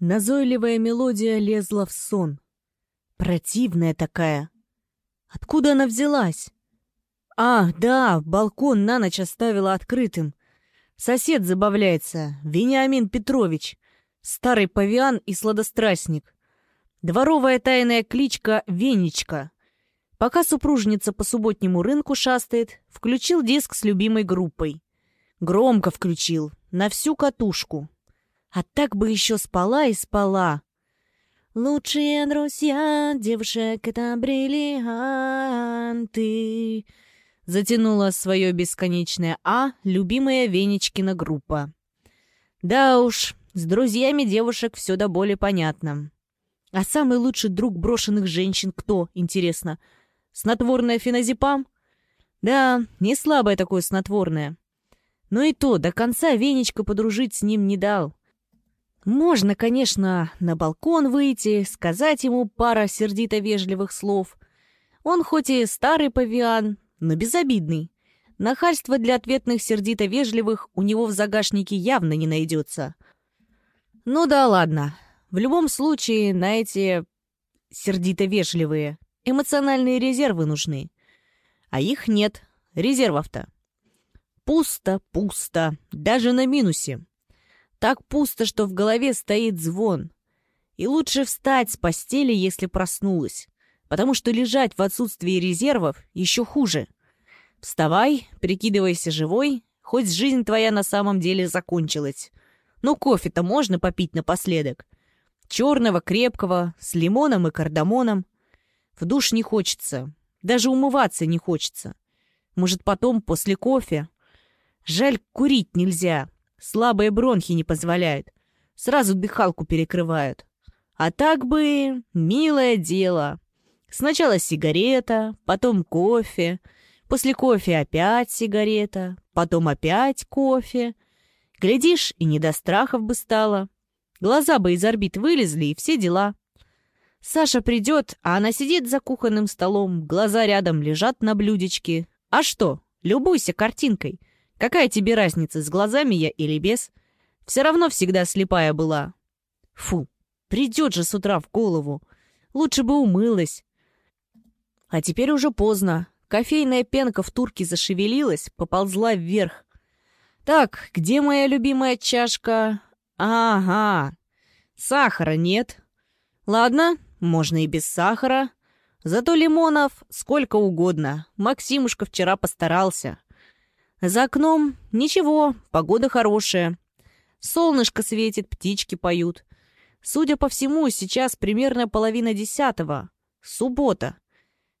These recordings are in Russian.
Назойливая мелодия лезла в сон. Противная такая. Откуда она взялась? А, да, балкон на ночь оставила открытым. Сосед забавляется, Вениамин Петрович, старый павиан и сладострастник. Дворовая тайная кличка Венечка. Пока супружница по субботнему рынку шастает, включил диск с любимой группой. Громко включил, на всю катушку. А так бы еще спала и спала. Лучшие друзья девушек — это бриллианты. Затянула свое бесконечное «А» любимая Венечкина группа. Да уж, с друзьями девушек все до боли понятно. А самый лучший друг брошенных женщин кто, интересно? Снотворное феназепам? Да, не слабое такое снотворное. Но и то, до конца Венечка подружить с ним не дал. Можно, конечно, на балкон выйти, сказать ему пара сердито-вежливых слов. Он хоть и старый павиан, но безобидный. Нахальства для ответных сердито-вежливых у него в загашнике явно не найдется. Ну да ладно. В любом случае, на эти сердито-вежливые эмоциональные резервы нужны. А их нет. Резервов-то. Пусто, пусто. Даже на минусе. Так пусто, что в голове стоит звон. И лучше встать с постели, если проснулась потому что лежать в отсутствии резервов еще хуже. Вставай, прикидывайся живой, хоть жизнь твоя на самом деле закончилась. Ну, кофе-то можно попить напоследок. Черного, крепкого, с лимоном и кардамоном. В душ не хочется, даже умываться не хочется. Может, потом, после кофе? Жаль, курить нельзя. Слабые бронхи не позволяют. Сразу дыхалку перекрывают. А так бы, милое дело. Сначала сигарета, потом кофе, после кофе опять сигарета, потом опять кофе. Глядишь, и не до страхов бы стало. Глаза бы из орбит вылезли, и все дела. Саша придет, а она сидит за кухонным столом, глаза рядом лежат на блюдечке. А что, любуйся картинкой. Какая тебе разница, с глазами я или без? Все равно всегда слепая была. Фу, придет же с утра в голову. Лучше бы умылась. А теперь уже поздно. Кофейная пенка в турке зашевелилась, поползла вверх. Так, где моя любимая чашка? Ага. Сахара нет. Ладно, можно и без сахара. Зато лимонов сколько угодно. Максимушка вчера постарался. За окном ничего, погода хорошая. Солнышко светит, птички поют. Судя по всему, сейчас примерно половина десятого. Суббота.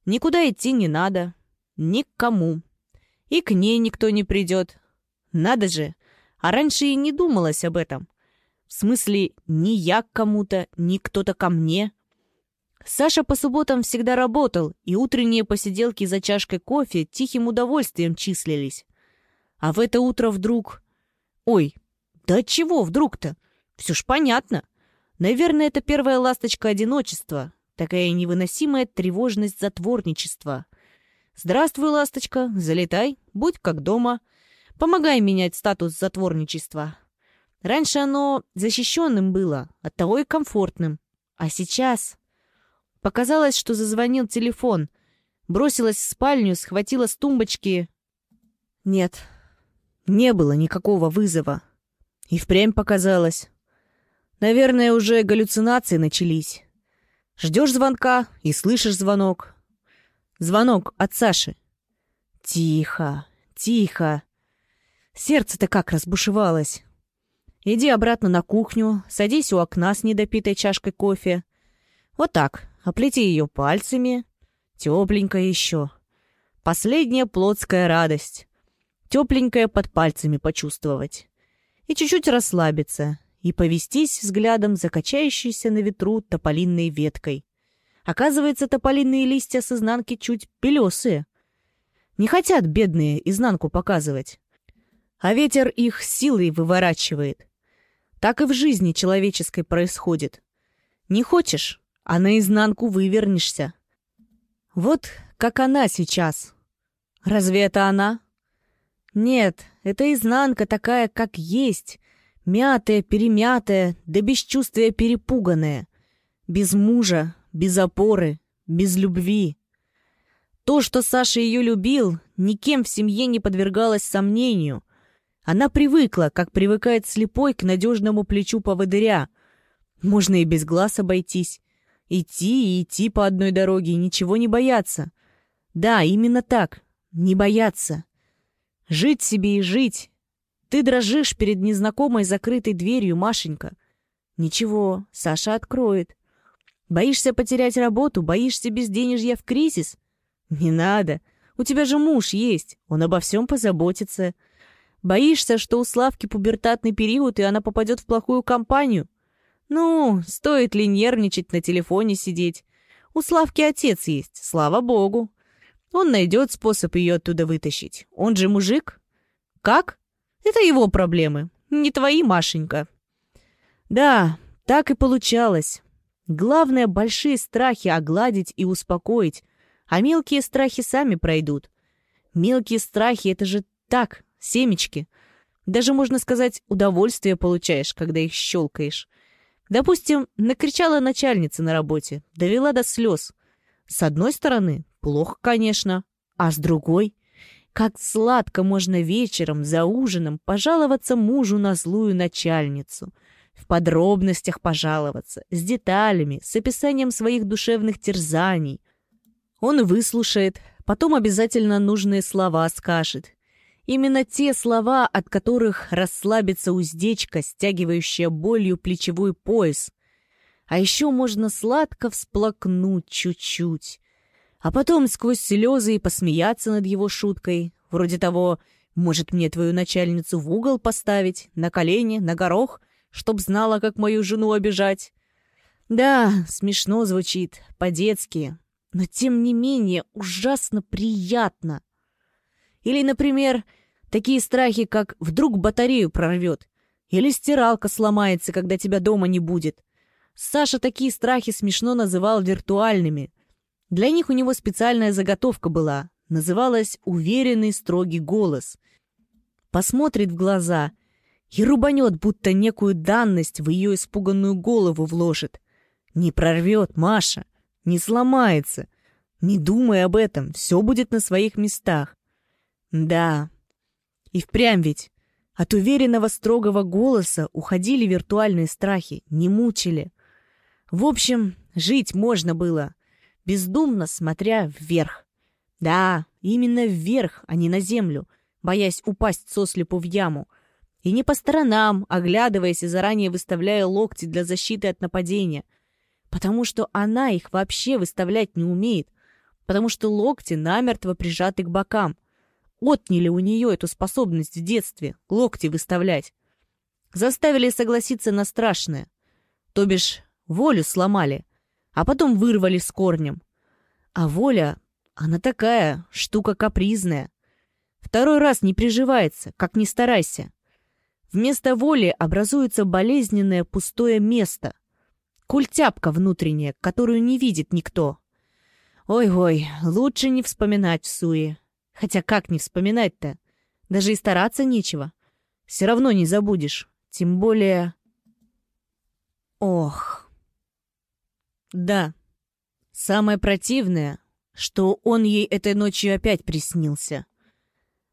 Никуда идти не надо. Никому. И к ней никто не придет. Надо же. А раньше и не думалось об этом. В смысле, ни я к кому-то, ни кто-то ко мне. Саша по субботам всегда работал, и утренние посиделки за чашкой кофе тихим удовольствием числились. А в это утро вдруг... Ой, да чего вдруг-то? Все ж понятно. Наверное, это первая ласточка одиночества, Такая невыносимая тревожность затворничества. «Здравствуй, ласточка, залетай, будь как дома. Помогай менять статус затворничества». Раньше оно защищенным было, оттого и комфортным. А сейчас... Показалось, что зазвонил телефон. Бросилась в спальню, схватила с тумбочки. Нет, не было никакого вызова. И впрямь показалось. Наверное, уже галлюцинации начались. Ждешь звонка и слышишь звонок. Звонок от Саши. Тихо, тихо. Сердце-то как разбушевалось. Иди обратно на кухню, садись у окна с недопитой чашкой кофе. Вот так, оплети ее пальцами. Тепленькая еще. Последняя плотская радость. Тепленькая под пальцами почувствовать. И чуть-чуть расслабиться и повестись взглядом за качающейся на ветру тополинной веткой. Оказывается, тополинные листья с изнанки чуть белесые. Не хотят бедные изнанку показывать. А ветер их силой выворачивает. Так и в жизни человеческой происходит. Не хочешь, а наизнанку вывернешься. Вот как она сейчас. Разве это она? Нет, это изнанка такая, как есть, Мятая, перемятая, да бесчувствия перепуганная. Без мужа, без опоры, без любви. То, что Саша ее любил, никем в семье не подвергалось сомнению. Она привыкла, как привыкает слепой к надежному плечу поводыря. Можно и без глаз обойтись. Идти и идти по одной дороге, ничего не бояться. Да, именно так. Не бояться. Жить себе и жить. Ты дрожишь перед незнакомой закрытой дверью, Машенька. Ничего, Саша откроет. Боишься потерять работу, боишься безденежья в кризис? Не надо. У тебя же муж есть, он обо всем позаботится. Боишься, что у Славки пубертатный период, и она попадет в плохую компанию? Ну, стоит ли нервничать на телефоне сидеть? У Славки отец есть, слава богу. Он найдет способ ее оттуда вытащить. Он же мужик. Как? Это его проблемы, не твои, Машенька. Да, так и получалось. Главное, большие страхи огладить и успокоить, а мелкие страхи сами пройдут. Мелкие страхи — это же так, семечки. Даже, можно сказать, удовольствие получаешь, когда их щелкаешь. Допустим, накричала начальница на работе, довела до слез. С одной стороны, плохо, конечно, а с другой... Как сладко можно вечером за ужином пожаловаться мужу на злую начальницу. В подробностях пожаловаться, с деталями, с описанием своих душевных терзаний. Он выслушает, потом обязательно нужные слова скажет. Именно те слова, от которых расслабится уздечка, стягивающая болью плечевой пояс. А еще можно сладко всплакнуть чуть-чуть. А потом сквозь слезы и посмеяться над его шуткой, вроде того «Может, мне твою начальницу в угол поставить, на колени, на горох, чтоб знала, как мою жену обижать?» Да, смешно звучит, по-детски, но тем не менее ужасно приятно. Или, например, такие страхи, как вдруг батарею прорвет, или стиралка сломается, когда тебя дома не будет. Саша такие страхи смешно называл виртуальными. Для них у него специальная заготовка была, называлась «уверенный строгий голос». Посмотрит в глаза и рубанет, будто некую данность в ее испуганную голову вложит. Не прорвет, Маша, не сломается. Не думай об этом, все будет на своих местах. Да, и впрямь ведь от уверенного строгого голоса уходили виртуальные страхи, не мучили. В общем, жить можно было, бездумно смотря вверх. Да, именно вверх, а не на землю, боясь упасть сослепу в яму. И не по сторонам, оглядываясь и заранее выставляя локти для защиты от нападения. Потому что она их вообще выставлять не умеет. Потому что локти намертво прижаты к бокам — Отняли у нее эту способность в детстве локти выставлять. Заставили согласиться на страшное. То бишь, волю сломали, а потом вырвали с корнем. А воля, она такая, штука капризная. Второй раз не приживается, как ни старайся. Вместо воли образуется болезненное пустое место. Культяпка внутренняя, которую не видит никто. Ой-ой, лучше не вспоминать в суе. Хотя как не вспоминать-то? Даже и стараться нечего. Все равно не забудешь. Тем более... Ох. Да. Самое противное, что он ей этой ночью опять приснился.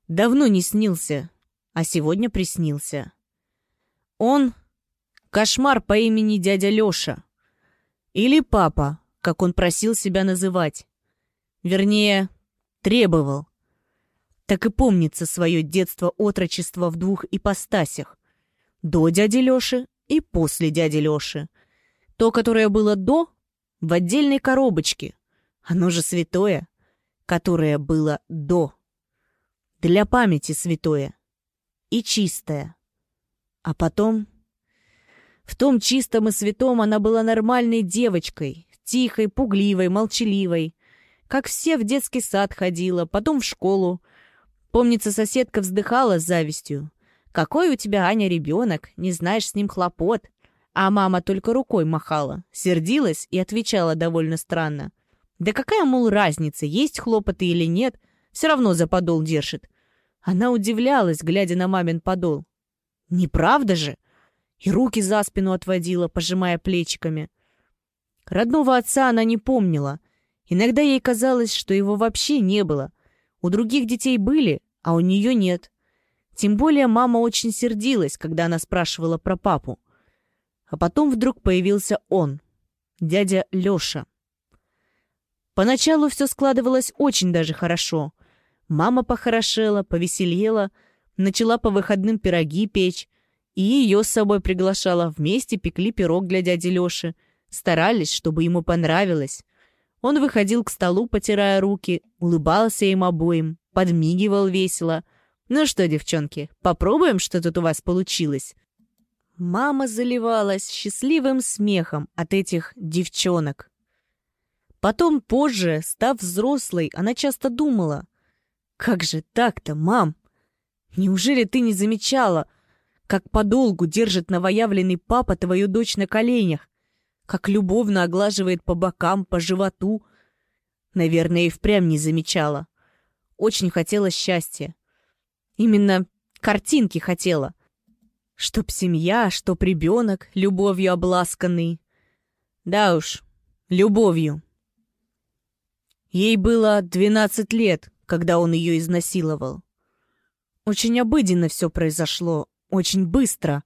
Давно не снился, а сегодня приснился. Он — кошмар по имени дядя Лёша. Или папа, как он просил себя называть. Вернее, требовал так и помнится свое детство-отрочество в двух ипостасях. До дяди Лёши и после дяди Лёши. То, которое было до, в отдельной коробочке. Оно же святое, которое было до. Для памяти святое. И чистое. А потом... В том чистом и святом она была нормальной девочкой, тихой, пугливой, молчаливой. Как все в детский сад ходила, потом в школу, Помнится, соседка вздыхала с завистью. «Какой у тебя, Аня, ребенок, не знаешь с ним хлопот». А мама только рукой махала, сердилась и отвечала довольно странно. «Да какая, мол, разница, есть хлопоты или нет, все равно за подол держит». Она удивлялась, глядя на мамин подол. «Неправда же? и руки за спину отводила, пожимая плечиками. Родного отца она не помнила. Иногда ей казалось, что его вообще не было. У других детей были, а у нее нет. Тем более мама очень сердилась, когда она спрашивала про папу. А потом вдруг появился он, дядя Леша. Поначалу все складывалось очень даже хорошо. Мама похорошела, повеселела, начала по выходным пироги печь, и ее с собой приглашала, вместе пекли пирог для дяди Леши, старались, чтобы ему понравилось. Он выходил к столу, потирая руки, улыбался им обоим, подмигивал весело. «Ну что, девчонки, попробуем, что тут у вас получилось?» Мама заливалась счастливым смехом от этих девчонок. Потом, позже, став взрослой, она часто думала, «Как же так-то, мам? Неужели ты не замечала, как подолгу держит новоявленный папа твою дочь на коленях, как любовно оглаживает по бокам, по животу? Наверное, и впрямь не замечала. Очень хотела счастья. Именно картинки хотела. Чтоб семья, чтоб ребенок любовью обласканный. Да уж, любовью. Ей было двенадцать лет, когда он ее изнасиловал. Очень обыденно все произошло, очень быстро.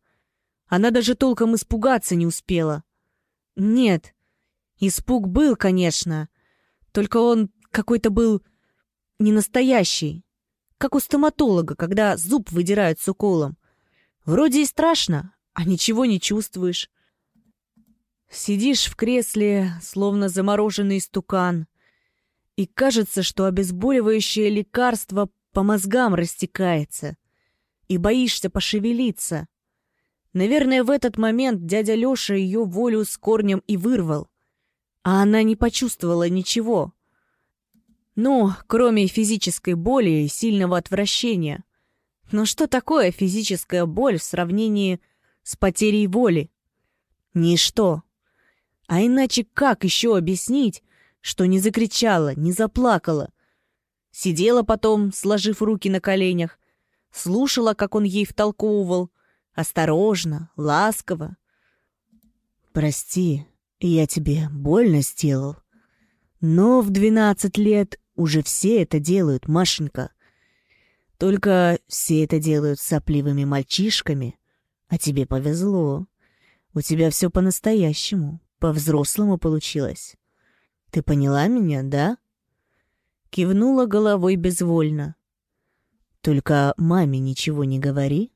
Она даже толком испугаться не успела. Нет, испуг был, конечно, только он какой-то был не настоящий, как у стоматолога, когда зуб выдирают с уколом. Вроде и страшно, а ничего не чувствуешь. Сидишь в кресле, словно замороженный стукан, и кажется, что обезболивающее лекарство по мозгам растекается и боишься пошевелиться. Наверное, в этот момент дядя Леша ее волю с корнем и вырвал. А она не почувствовала ничего. Ну, кроме физической боли и сильного отвращения. Но что такое физическая боль в сравнении с потерей воли? Ничто. А иначе как еще объяснить, что не закричала, не заплакала? Сидела потом, сложив руки на коленях, слушала, как он ей втолковывал, осторожно, ласково. «Прости, я тебе больно сделал. Но в двенадцать лет уже все это делают, Машенька. Только все это делают сопливыми мальчишками, а тебе повезло. У тебя все по-настоящему, по-взрослому получилось. Ты поняла меня, да?» Кивнула головой безвольно. Только маме ничего не говори.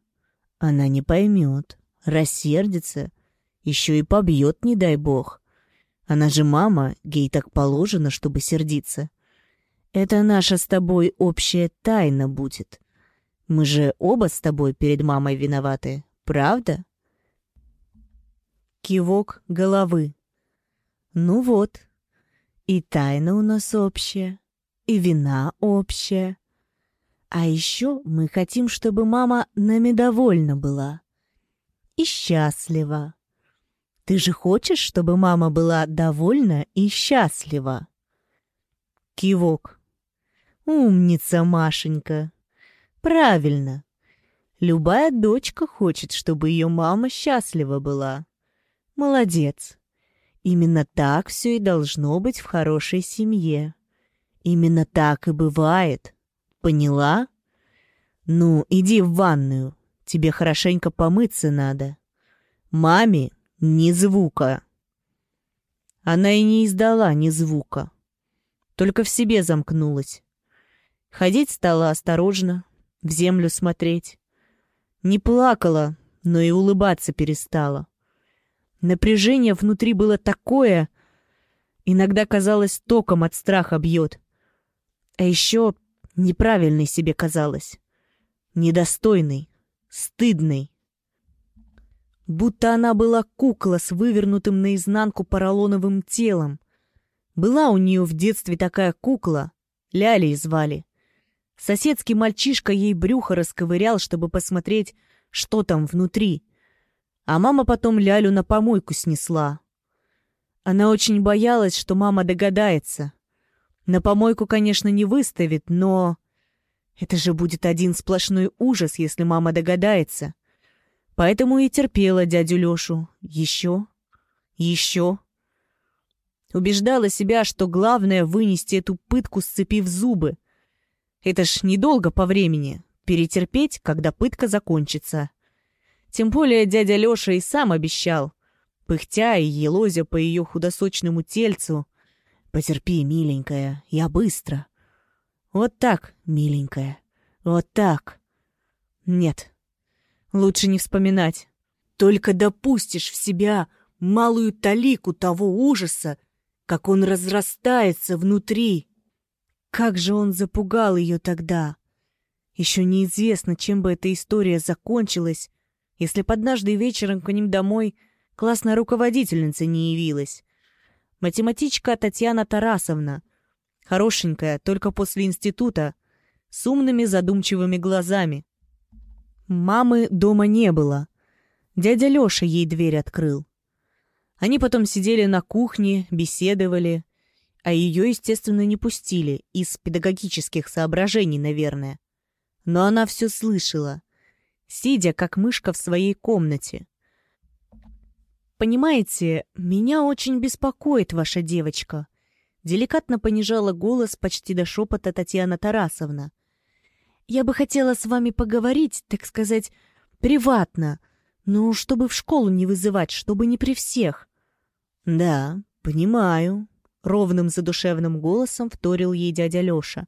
Она не поймет, рассердится, еще и побьет, не дай бог. Она же мама, ей так положено, чтобы сердиться. Это наша с тобой общая тайна будет. Мы же оба с тобой перед мамой виноваты, правда? Кивок головы. Ну вот, и тайна у нас общая, и вина общая. А еще мы хотим, чтобы мама нами довольна была. И счастлива. Ты же хочешь, чтобы мама была довольна и счастлива? Кивок. Умница, Машенька. Правильно. Любая дочка хочет, чтобы ее мама счастлива была. Молодец. Именно так все и должно быть в хорошей семье. Именно так и бывает. Поняла? Ну, иди в ванную. Тебе хорошенько помыться надо. Маме ни звука. Она и не издала ни звука. Только в себе замкнулась. Ходить стала осторожно, в землю смотреть. Не плакала, но и улыбаться перестала. Напряжение внутри было такое, иногда казалось, током от страха бьет. А еще Неправильной себе казалось. Недостойной, стыдной. Будто она была кукла с вывернутым наизнанку поролоновым телом. Была у нее в детстве такая кукла, Лялей звали. Соседский мальчишка ей брюхо расковырял, чтобы посмотреть, что там внутри. А мама потом Лялю на помойку снесла. Она очень боялась, что мама догадается. На помойку, конечно, не выставит, но... Это же будет один сплошной ужас, если мама догадается. Поэтому и терпела дядю Лёшу. Еще, еще. Убеждала себя, что главное — вынести эту пытку, сцепив зубы. Это ж недолго по времени. Перетерпеть, когда пытка закончится. Тем более дядя Лёша и сам обещал, пыхтя и елозя по ее худосочному тельцу. «Потерпи, миленькая, я быстро». Вот так, миленькая, вот так. Нет, лучше не вспоминать. Только допустишь в себя малую талику того ужаса, как он разрастается внутри. Как же он запугал ее тогда! Еще неизвестно, чем бы эта история закончилась, если под однажды вечером к ним домой классная руководительница не явилась. Математичка Татьяна Тарасовна, хорошенькая, только после института, с умными задумчивыми глазами. Мамы дома не было. Дядя Лёша ей дверь открыл. Они потом сидели на кухне, беседовали, а ее, естественно, не пустили, из педагогических соображений, наверное. Но она все слышала сидя как мышка в своей комнате. «Понимаете, меня очень беспокоит ваша девочка», — деликатно понижала голос почти до шепота Татьяна Тарасовна. «Я бы хотела с вами поговорить, так сказать, приватно, но чтобы в школу не вызывать, чтобы не при всех». «Да, понимаю», — ровным задушевным голосом вторил ей дядя Лёша.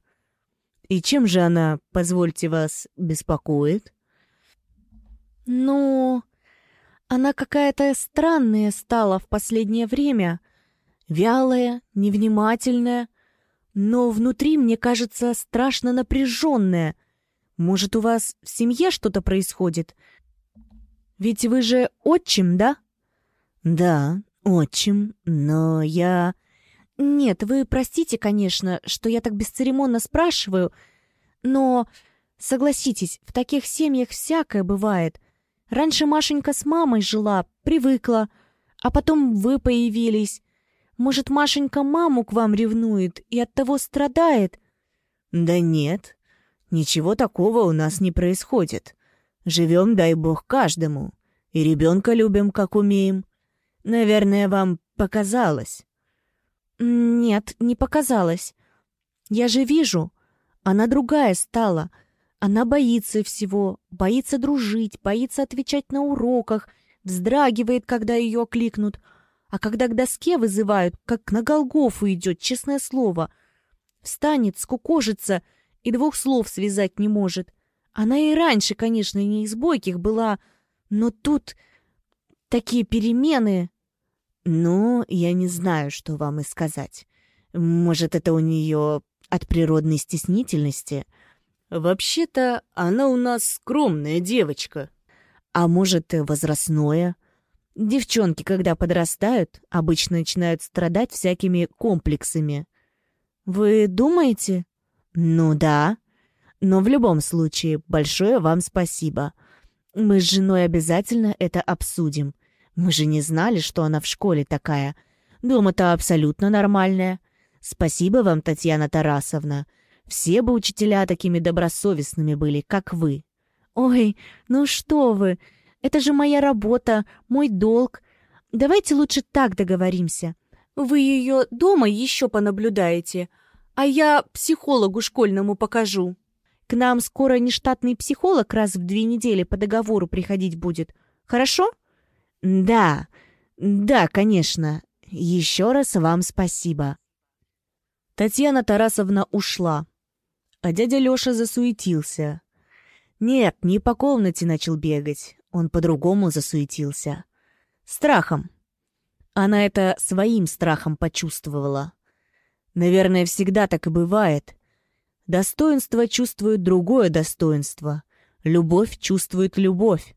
«И чем же она, позвольте вас, беспокоит?» «Ну, она какая-то странная стала в последнее время. Вялая, невнимательная, но внутри, мне кажется, страшно напряженная. Может, у вас в семье что-то происходит? Ведь вы же отчим, да?» «Да, отчим, но я...» «Нет, вы простите, конечно, что я так бесцеремонно спрашиваю, но, согласитесь, в таких семьях всякое бывает». Раньше Машенька с мамой жила, привыкла, а потом вы появились. Может, Машенька маму к вам ревнует и оттого страдает?» «Да нет, ничего такого у нас не происходит. Живем, дай бог, каждому. И ребенка любим, как умеем. Наверное, вам показалось». «Нет, не показалось. Я же вижу, она другая стала». Она боится всего, боится дружить, боится отвечать на уроках, вздрагивает, когда ее окликнут. А когда к доске вызывают, как на Голгофу идет, честное слово. Встанет, скукожится и двух слов связать не может. Она и раньше, конечно, не из бойких была, но тут такие перемены... Ну, я не знаю, что вам и сказать. Может, это у нее от природной стеснительности — Вообще-то она у нас скромная девочка. А может, возрастное. Девчонки, когда подрастают, обычно начинают страдать всякими комплексами. Вы думаете? Ну да. Но в любом случае, большое вам спасибо. Мы с женой обязательно это обсудим. Мы же не знали, что она в школе такая. Дома-то абсолютно нормальная. Спасибо вам, Татьяна Тарасовна. Все бы учителя такими добросовестными были, как вы. Ой, ну что вы, это же моя работа, мой долг. Давайте лучше так договоримся. Вы ее дома еще понаблюдаете, а я психологу школьному покажу. К нам скоро нештатный психолог раз в две недели по договору приходить будет. Хорошо? Да, да, конечно. Еще раз вам спасибо. Татьяна Тарасовна ушла а дядя Лёша засуетился. Нет, не по комнате начал бегать, он по-другому засуетился. Страхом. Она это своим страхом почувствовала. Наверное, всегда так и бывает. Достоинство чувствует другое достоинство. Любовь чувствует любовь.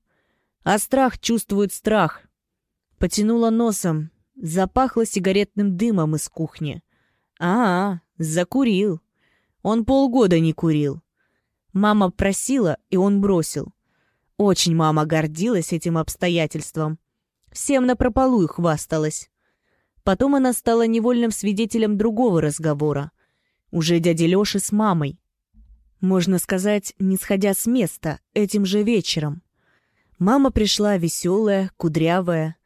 А страх чувствует страх. Потянула носом. Запахло сигаретным дымом из кухни. А, -а закурил. Он полгода не курил. Мама просила, и он бросил. Очень мама гордилась этим обстоятельством. Всем напропалую хвасталась. Потом она стала невольным свидетелем другого разговора. Уже дяди Лёши с мамой. Можно сказать, не сходя с места, этим же вечером. Мама пришла веселая, кудрявая,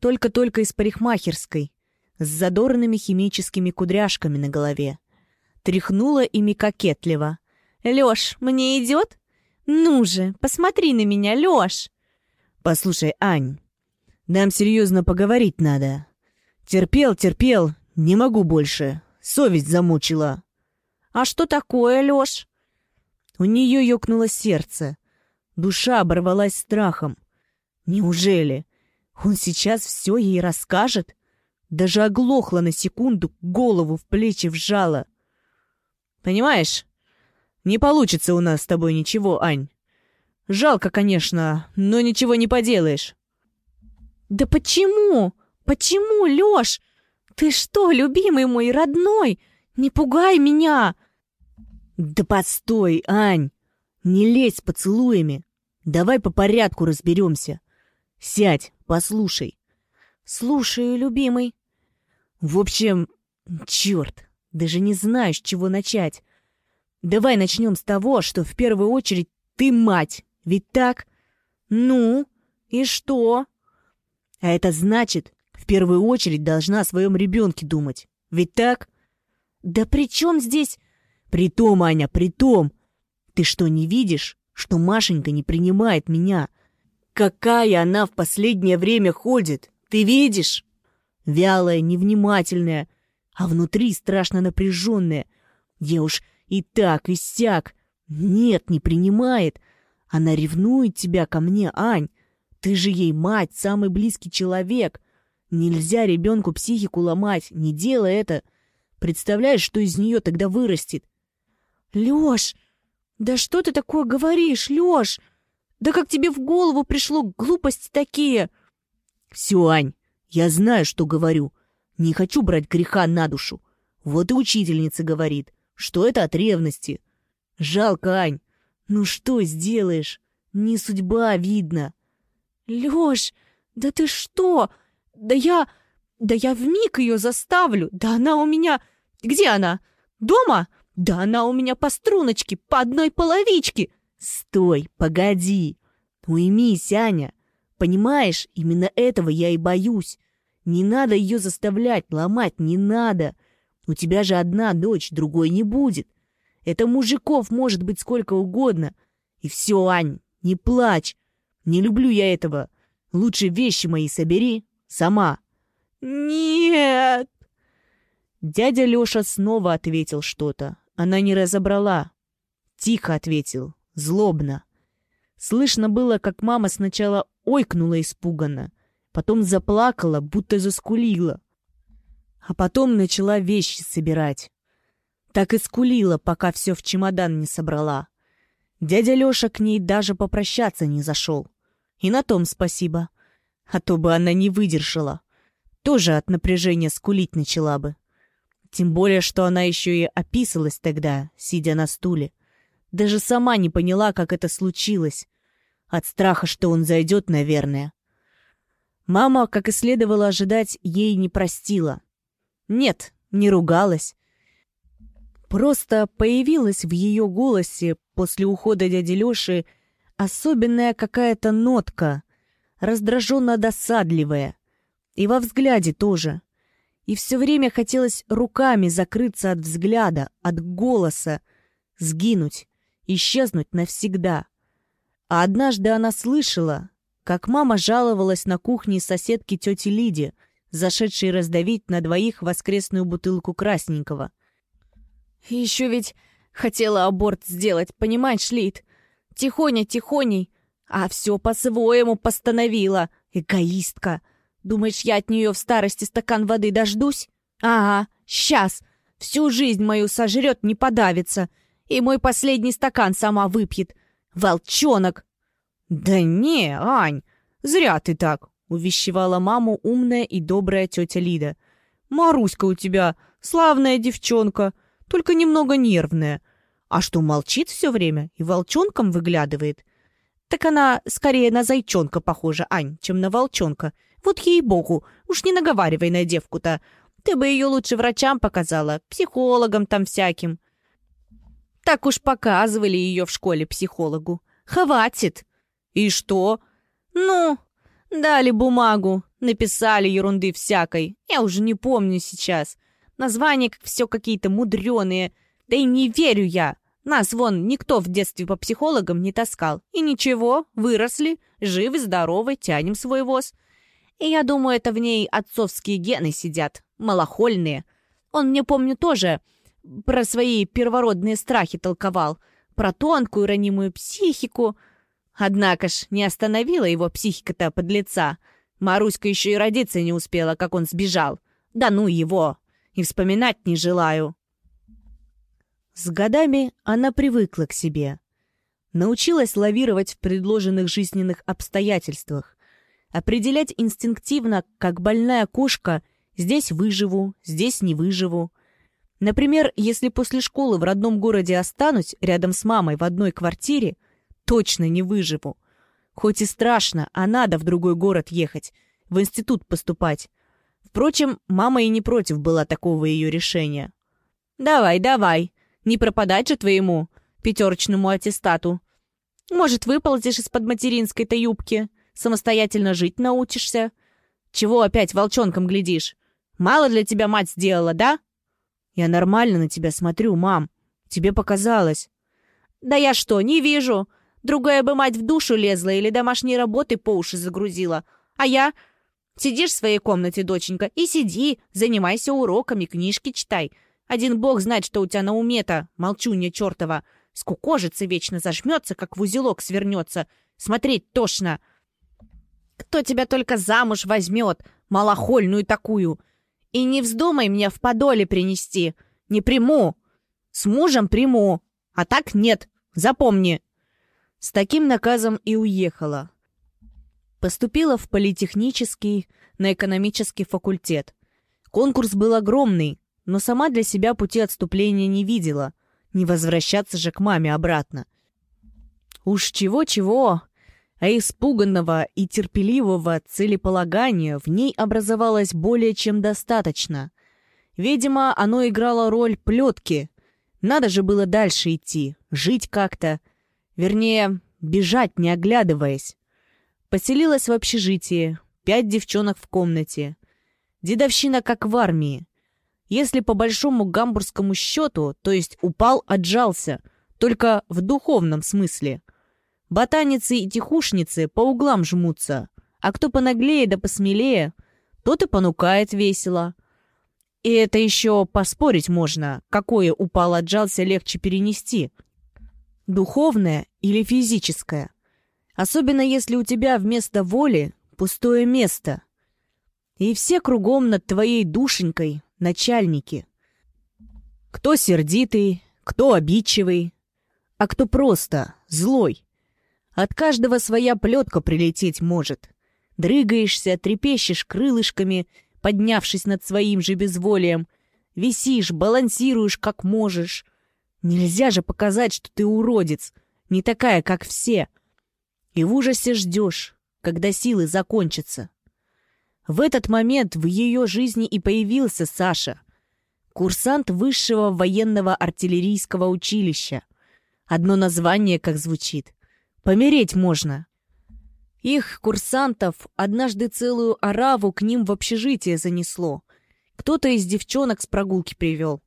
только-только из парикмахерской, с задорными химическими кудряшками на голове. Тряхнула ими кокетливо. «Лёш, мне идет? Ну же, посмотри на меня, Лёш!» «Послушай, Ань, нам серьезно поговорить надо. Терпел, терпел, не могу больше. Совесть замучила». «А что такое, Лёш?» У нее ёкнуло сердце. Душа оборвалась страхом. Неужели? Он сейчас все ей расскажет? Даже оглохла на секунду, голову в плечи вжала. Понимаешь, не получится у нас с тобой ничего, Ань. Жалко, конечно, но ничего не поделаешь. Да почему? Почему, Лёш? Ты что, любимый мой, родной? Не пугай меня! Да постой, Ань! Не лезь с поцелуями. Давай по порядку разберемся. Сядь, послушай. Слушаю, любимый. В общем, черт, даже не знаю, с чего начать. Давай начнем с того, что в первую очередь ты мать, ведь так? Ну, и что? А это значит, в первую очередь должна о своем ребенке думать, ведь так? Да при чем здесь... Притом, Аня, притом, ты что, не видишь, что Машенька не принимает меня? Какая она в последнее время ходит, ты видишь? Вялая, невнимательная, а внутри страшно напряженная. Я уж и так, и сяк. Нет, не принимает. Она ревнует тебя ко мне, Ань. Ты же ей мать, самый близкий человек. Нельзя ребенку психику ломать, не делай это. Представляешь, что из нее тогда вырастет? Лёш, «Да что ты такое говоришь, Лёш? Да как тебе в голову пришло глупости такие?» «Всё, Ань, я знаю, что говорю. Не хочу брать греха на душу. Вот и учительница говорит, что это от ревности. Жалко, Ань. Ну что сделаешь? Не судьба, видно». «Лёш, да ты что? Да я... Да я вмиг её заставлю. Да она у меня... Где она? Дома? Да она у меня по струночке, по одной половичке. Стой, погоди. Уймись, Аня. Понимаешь, именно этого я и боюсь. Не надо ее заставлять, ломать не надо. У тебя же одна дочь, другой не будет. Это мужиков может быть сколько угодно. И все, Ань, не плачь. Не люблю я этого. Лучше вещи мои собери сама. Нет. Дядя Леша снова ответил что-то, она не разобрала. Тихо ответил, злобно. Слышно было, как мама сначала ойкнула испуганно, потом заплакала, будто заскулила. А потом начала вещи собирать. Так и скулила, пока все в чемодан не собрала. Дядя Леша к ней даже попрощаться не зашел. И на том спасибо. А то бы она не выдержала. Тоже от напряжения скулить начала бы. Тем более, что она еще и описалась тогда, сидя на стуле. Даже сама не поняла, как это случилось. От страха, что он зайдет, наверное. Мама, как и следовало ожидать, ей не простила. Нет, не ругалась. Просто появилась в ее голосе после ухода дяди Леши особенная какая-то нотка, раздраженно-досадливая. И во взгляде тоже и все время хотелось руками закрыться от взгляда, от голоса, сгинуть, исчезнуть навсегда. А однажды она слышала, как мама жаловалась на кухне соседки тети Лиди, зашедшей раздавить на двоих воскресную бутылку красненького. «Еще ведь хотела аборт сделать, понимаешь, Лид? Тихоня-тихоней, а все по-своему постановила, эгоистка!» Думаешь, я от нее в старости стакан воды дождусь? Ага, сейчас. Всю жизнь мою сожрет, не подавится. И мой последний стакан сама выпьет. Волчонок!» «Да не, Ань, зря ты так!» — увещевала маму умная и добрая тетя Лида. «Маруська у тебя славная девчонка, только немного нервная. А что, молчит все время и волчонком выглядывает? Так она скорее на зайчонка похожа, Ань, чем на волчонка. Вот ей-богу, уж не наговаривай на девку-то. Ты бы ее лучше врачам показала, психологам там всяким. Так уж показывали ее в школе психологу. Хватит. И что? Ну, дали бумагу, написали ерунды всякой. Я уже не помню сейчас. Названия как все какие-то мудреные. Да и не верю я. Нас вон никто в детстве по психологам не таскал. И ничего, выросли, живы, здоровы, тянем свой воз. И я думаю, это в ней отцовские гены сидят, малохольные. Он мне, помню, тоже про свои первородные страхи толковал, про тонкую ранимую психику. Однако ж не остановила его психика-то под лица. Маруська еще и родиться не успела, как он сбежал. Да ну его! И вспоминать не желаю. С годами она привыкла к себе. Научилась лавировать в предложенных жизненных обстоятельствах, определять инстинктивно, как больная кошка, здесь выживу, здесь не выживу. Например, если после школы в родном городе останусь рядом с мамой в одной квартире, точно не выживу. Хоть и страшно, а надо в другой город ехать, в институт поступать. Впрочем, мама и не против была такого ее решения. «Давай, давай, не пропадать же твоему пятерочному аттестату. Может, выползешь из-под материнской-то юбки, самостоятельно жить научишься. Чего опять волчонком глядишь? Мало для тебя мать сделала, да?» «Я нормально на тебя смотрю, мам. Тебе показалось». «Да я что, не вижу. Другая бы мать в душу лезла или домашней работы по уши загрузила. А я Сидишь в своей комнате, доченька, и сиди, занимайся уроками, книжки читай. Один бог знает, что у тебя на уме-то, молчунья чертова. Скукожится вечно, зажмется, как в узелок свернется. Смотреть тошно. Кто тебя только замуж возьмет, малохольную такую? И не вздумай мне в подоле принести. Не приму. С мужем приму. А так нет. Запомни. С таким наказом и уехала. Поступила в политехнический, на экономический факультет. Конкурс был огромный, но сама для себя пути отступления не видела. Не возвращаться же к маме обратно. Уж чего-чего, а испуганного и терпеливого целеполагания в ней образовалось более чем достаточно. Видимо, оно играло роль плетки. Надо же было дальше идти, жить как-то. Вернее, бежать, не оглядываясь. Поселилась в общежитии, пять девчонок в комнате. Дедовщина как в армии. Если по большому гамбургскому счету, то есть упал, отжался, только в духовном смысле. Ботаницы и тихушницы по углам жмутся, а кто понаглее да посмелее, тот и понукает весело. И это еще поспорить можно, какое упал, отжался легче перенести. Духовное или физическое. Особенно если у тебя вместо воли пустое место. И все кругом над твоей душенькой начальники. Кто сердитый, кто обидчивый, а кто просто злой. От каждого своя плетка прилететь может. Дрыгаешься, трепещешь крылышками, поднявшись над своим же безволием. Висишь, балансируешь как можешь. Нельзя же показать, что ты уродец, не такая, как все — и в ужасе ждешь, когда силы закончатся. В этот момент в ее жизни и появился Саша, курсант высшего военного артиллерийского училища. Одно название, как звучит. Помереть можно. Их, курсантов, однажды целую ораву к ним в общежитие занесло. Кто-то из девчонок с прогулки привел.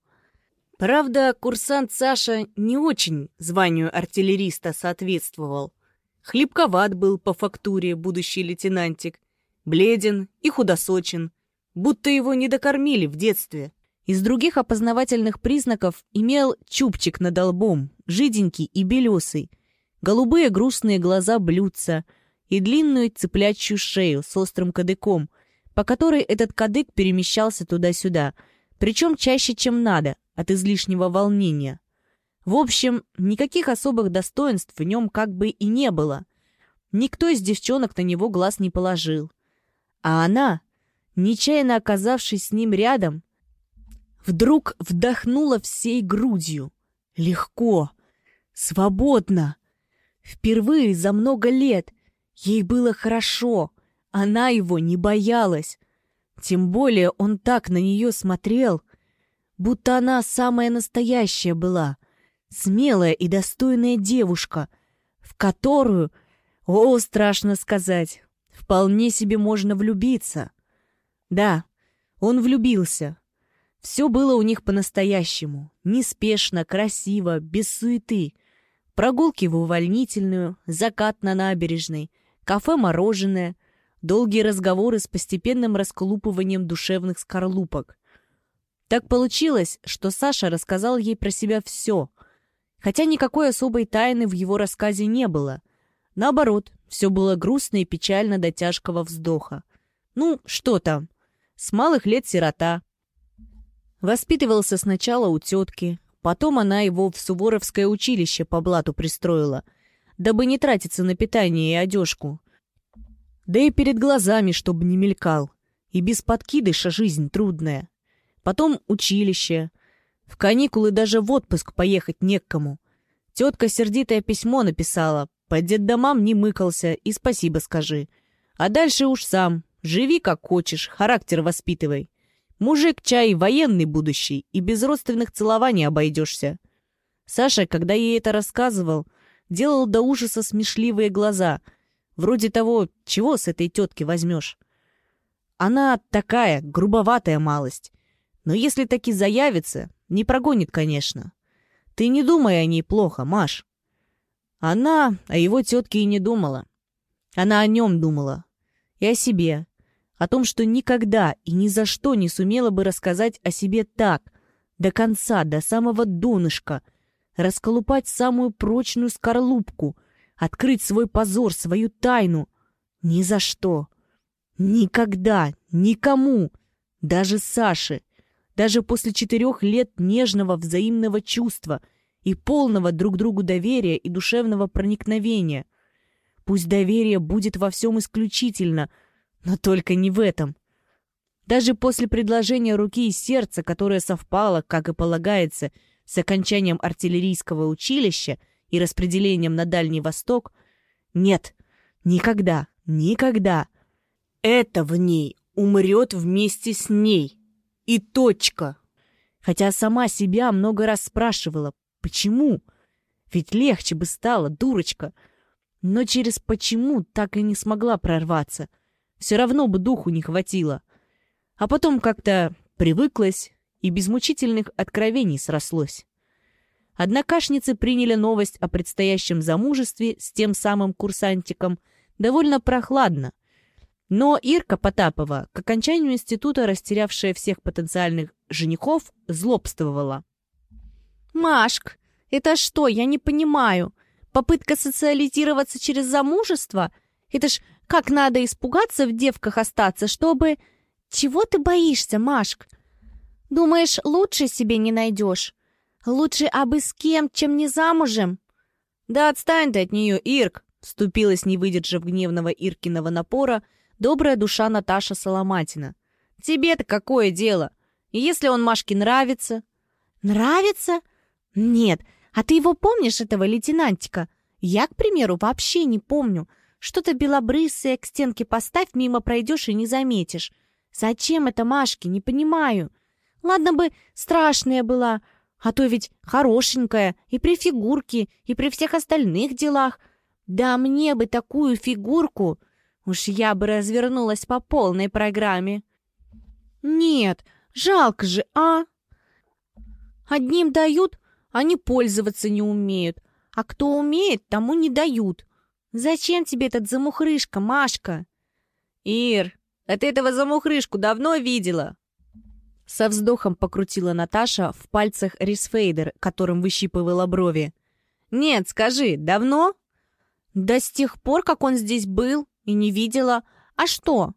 Правда, курсант Саша не очень званию артиллериста соответствовал. Хлебковат был по фактуре будущий лейтенантик. Бледен и худосочен. Будто его не докормили в детстве. Из других опознавательных признаков имел чубчик над лбом, жиденький и белесый, голубые грустные глаза блюдца и длинную цыплячью шею с острым кадыком, по которой этот кадык перемещался туда-сюда, причем чаще, чем надо, от излишнего волнения. В общем, никаких особых достоинств в нем как бы и не было. Никто из девчонок на него глаз не положил. А она, нечаянно оказавшись с ним рядом, вдруг вдохнула всей грудью. Легко, свободно. Впервые за много лет ей было хорошо, она его не боялась. Тем более он так на нее смотрел, будто она самая настоящая была — смелая и достойная девушка, в которую О, страшно сказать. Вполне себе можно влюбиться. Да, он влюбился. Все было у них по-настоящему. Неспешно, красиво, без суеты. Прогулки в увольнительную, закат на набережной, кафе-мороженое, долгие разговоры с постепенным расколупыванием душевных скорлупок. Так получилось, что Саша рассказал ей про себя все, хотя никакой особой тайны в его рассказе не было. Наоборот, все было грустно и печально до тяжкого вздоха. Ну, что там? С малых лет сирота. Воспитывался сначала у тетки, потом она его в Суворовское училище по блату пристроила, дабы не тратиться на питание и одежку. Да и перед глазами, чтобы не мелькал. И без подкидыша жизнь трудная. Потом училище. В каникулы даже в отпуск поехать не к кому. Тетка сердитое письмо написала. По детдомам не мыкался и спасибо скажи. А дальше уж сам. Живи как хочешь, характер воспитывай. Мужик чай военный будущий, и без родственных целований обойдешься. Саша, когда ей это рассказывал, делал до ужаса смешливые глаза — Вроде того, чего с этой тетки возьмешь? Она такая, грубоватая малость. Но если таки заявится, не прогонит, конечно. Ты не думай о ней плохо, Маш. Она о его тетке и не думала. Она о нем думала. И о себе. О том, что никогда и ни за что не сумела бы рассказать о себе так, до конца, до самого донышка, расколупать самую прочную скорлупку — открыть свой позор, свою тайну. Ни за что. Никогда, никому, даже Саше, даже после четырех лет нежного взаимного чувства и полного друг другу доверия и душевного проникновения. Пусть доверие будет во всем исключительно, но только не в этом. Даже после предложения руки и сердца, которое совпало, как и полагается, с окончанием артиллерийского училища, и распределением на Дальний Восток, нет, никогда, никогда. Это в ней умрет вместе с ней. И точка. Хотя сама себя много раз спрашивала, почему? Ведь легче бы стало, дурочка. Но через «почему» так и не смогла прорваться. Все равно бы духу не хватило. А потом как-то привыклась и без мучительных откровений срослось. Однокашницы приняли новость о предстоящем замужестве с тем самым курсантиком довольно прохладно. Но Ирка Потапова, к окончанию института, растерявшая всех потенциальных женихов, злобствовала. «Машк, это что, я не понимаю. Попытка социализироваться через замужество? Это ж как надо испугаться в девках остаться, чтобы... Чего ты боишься, Машк? Думаешь, лучше себе не найдешь? Лучше абы с кем, чем не замужем. Да отстань ты от нее, Ирк, вступилась, не выдержав гневного Иркиного напора, добрая душа Наташа Соломатина. Тебе-то какое дело? Если он Машке нравится? Нравится? Нет, а ты его помнишь, этого лейтенантика? Я, к примеру, вообще не помню. Что-то белобрысое к стенке поставь, мимо пройдешь и не заметишь. Зачем это Машке, не понимаю. Ладно бы страшная была, а то ведь хорошенькая и при фигурке, и при всех остальных делах. Да мне бы такую фигурку! Уж я бы развернулась по полной программе. Нет, жалко же, а? Одним дают, они пользоваться не умеют. А кто умеет, тому не дают. Зачем тебе этот замухрышка, Машка? Ир, а ты этого замухрышку давно видела? Со вздохом покрутила Наташа в пальцах рисфейдер, которым выщипывала брови. «Нет, скажи, давно?» «Да с тех пор, как он здесь был, и не видела. А что?»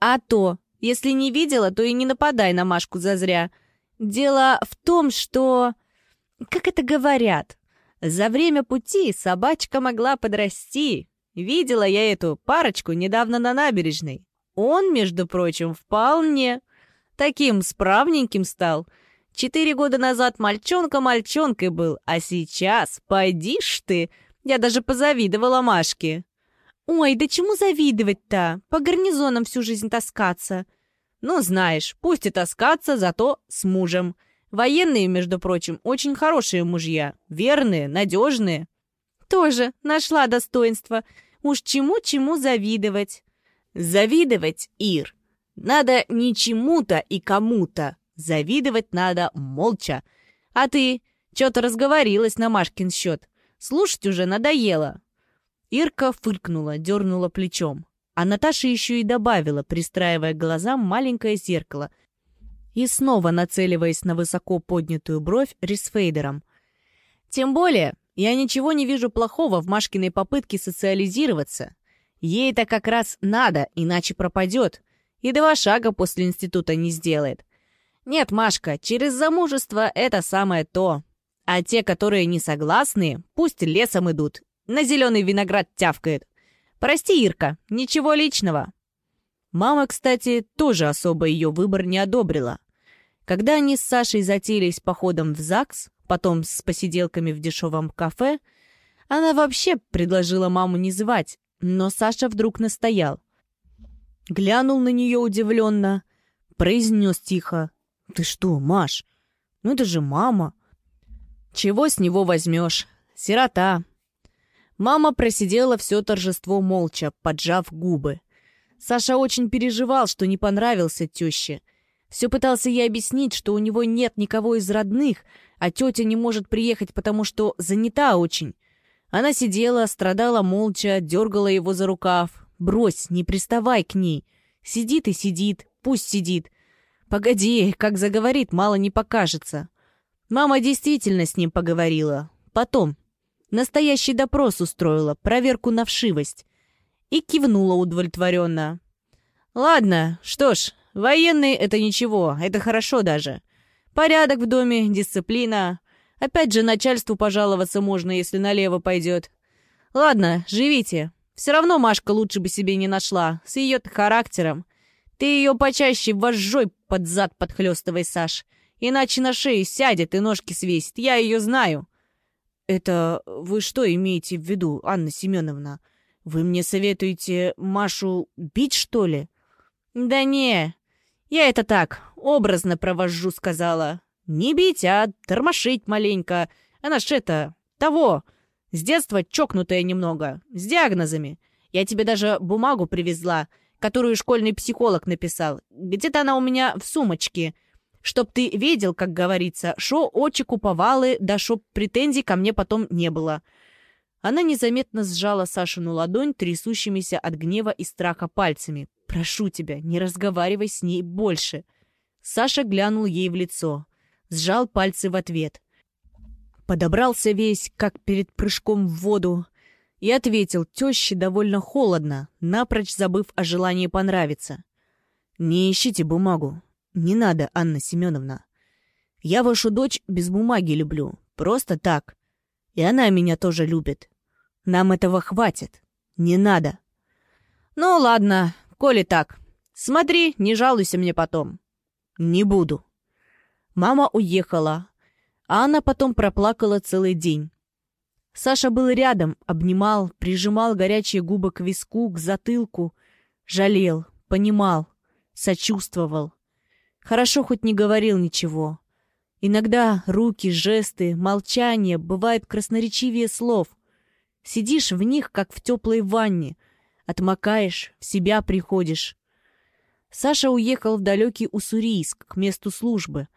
«А то. Если не видела, то и не нападай на Машку зазря. Дело в том, что... Как это говорят? За время пути собачка могла подрасти. Видела я эту парочку недавно на набережной. Он, между прочим, вполне...» Таким справненьким стал. Четыре года назад мальчонка мальчонкой был, а сейчас, пойди ж ты, я даже позавидовала Машке. Ой, да чему завидовать-то? По гарнизонам всю жизнь таскаться. Ну, знаешь, пусть и таскаться, зато с мужем. Военные, между прочим, очень хорошие мужья. Верные, надежные. Тоже нашла достоинство. Уж чему-чему завидовать. Завидовать, Ир, надо не чему-то и кому-то. Завидовать надо молча. А ты что-то разговорилась на Машкин счет. Слушать уже надоело. Ирка фыркнула, дернула плечом. А Наташа еще и добавила, пристраивая глазам маленькое зеркало и снова нацеливаясь на высоко поднятую бровь рисфейдером. «Тем более, я ничего не вижу плохого в Машкиной попытке социализироваться. Ей это как раз надо, иначе пропадет. И два шага после института не сделает. Нет, Машка, через замужество это самое то. А те, которые не согласны, пусть лесом идут, на зеленый виноград тявкает. Прости, Ирка, ничего личного. Мама, кстати, тоже особо ее выбор не одобрила. Когда они с Сашей затеялись походом в ЗАГС, потом с посиделками в дешевом кафе, она вообще предложила маму не звать, но Саша вдруг настоял. Глянул на нее удивленно, произнес тихо. «Ты что, Маш? Ну это же мама!» «Чего с него возьмешь? Сирота!» Мама просидела все торжество молча, поджав губы. Саша очень переживал, что не понравился теще. Все пытался ей объяснить, что у него нет никого из родных, а тетя не может приехать, потому что занята очень. Она сидела, страдала молча, дергала его за рукав. «Брось, не приставай к ней. Сидит и сидит, пусть сидит. Погоди, как заговорит, мало не покажется». Мама действительно с ним поговорила. Потом. Настоящий допрос устроила, проверку на вшивость и кивнула удовлетворенно. «Ладно, что ж, военные — это ничего, это хорошо даже. Порядок в доме, дисциплина. Опять же, начальству пожаловаться можно, если налево пойдет. Ладно, живите. Все равно Машка лучше бы себе не нашла, с ее характером. Ты ее почаще вожжой под зад подхлестывай, Саш. Иначе на шею сядет и ножки свесит, я ее знаю». «Это вы что имеете в виду, Анна Семеновна?» «Вы мне советуете Машу бить, что ли?» «Да не, я это так, образно провожу», — сказала. «Не бить, а тормошить маленько. Она ж это, того, с детства чокнутая немного, с диагнозами. Я тебе даже бумагу привезла, которую школьный психолог написал. Где-то она у меня в сумочке. Чтоб ты видел, как говорится, шо очи куповалы, да чтоб претензий ко мне потом не было. Она незаметно сжала Сашину ладонь трясущимися от гнева и страха пальцами. «Прошу тебя, не разговаривай с ней больше!» Саша глянул ей в лицо. Сжал пальцы в ответ. Подобрался весь, как перед прыжком в воду, и ответил теще довольно холодно, напрочь забыв о желании понравиться. «Не ищите бумагу. Не надо, Анна Семеновна. Я вашу дочь без бумаги люблю. Просто так. И она меня тоже любит. Нам этого хватит. Не надо. Ну, ладно, коли так. Смотри, не жалуйся мне потом. Не буду. Мама уехала, а она потом проплакала целый день. Саша был рядом, обнимал, прижимал горячие губы к виску, к затылку. Жалел, понимал, сочувствовал. Хорошо хоть не говорил ничего. Иногда руки, жесты, молчание бывают красноречивее слов. Сидишь в них, как в теплой ванне. Отмокаешь, в себя приходишь. Саша уехал в далекий Уссурийск, к месту службы.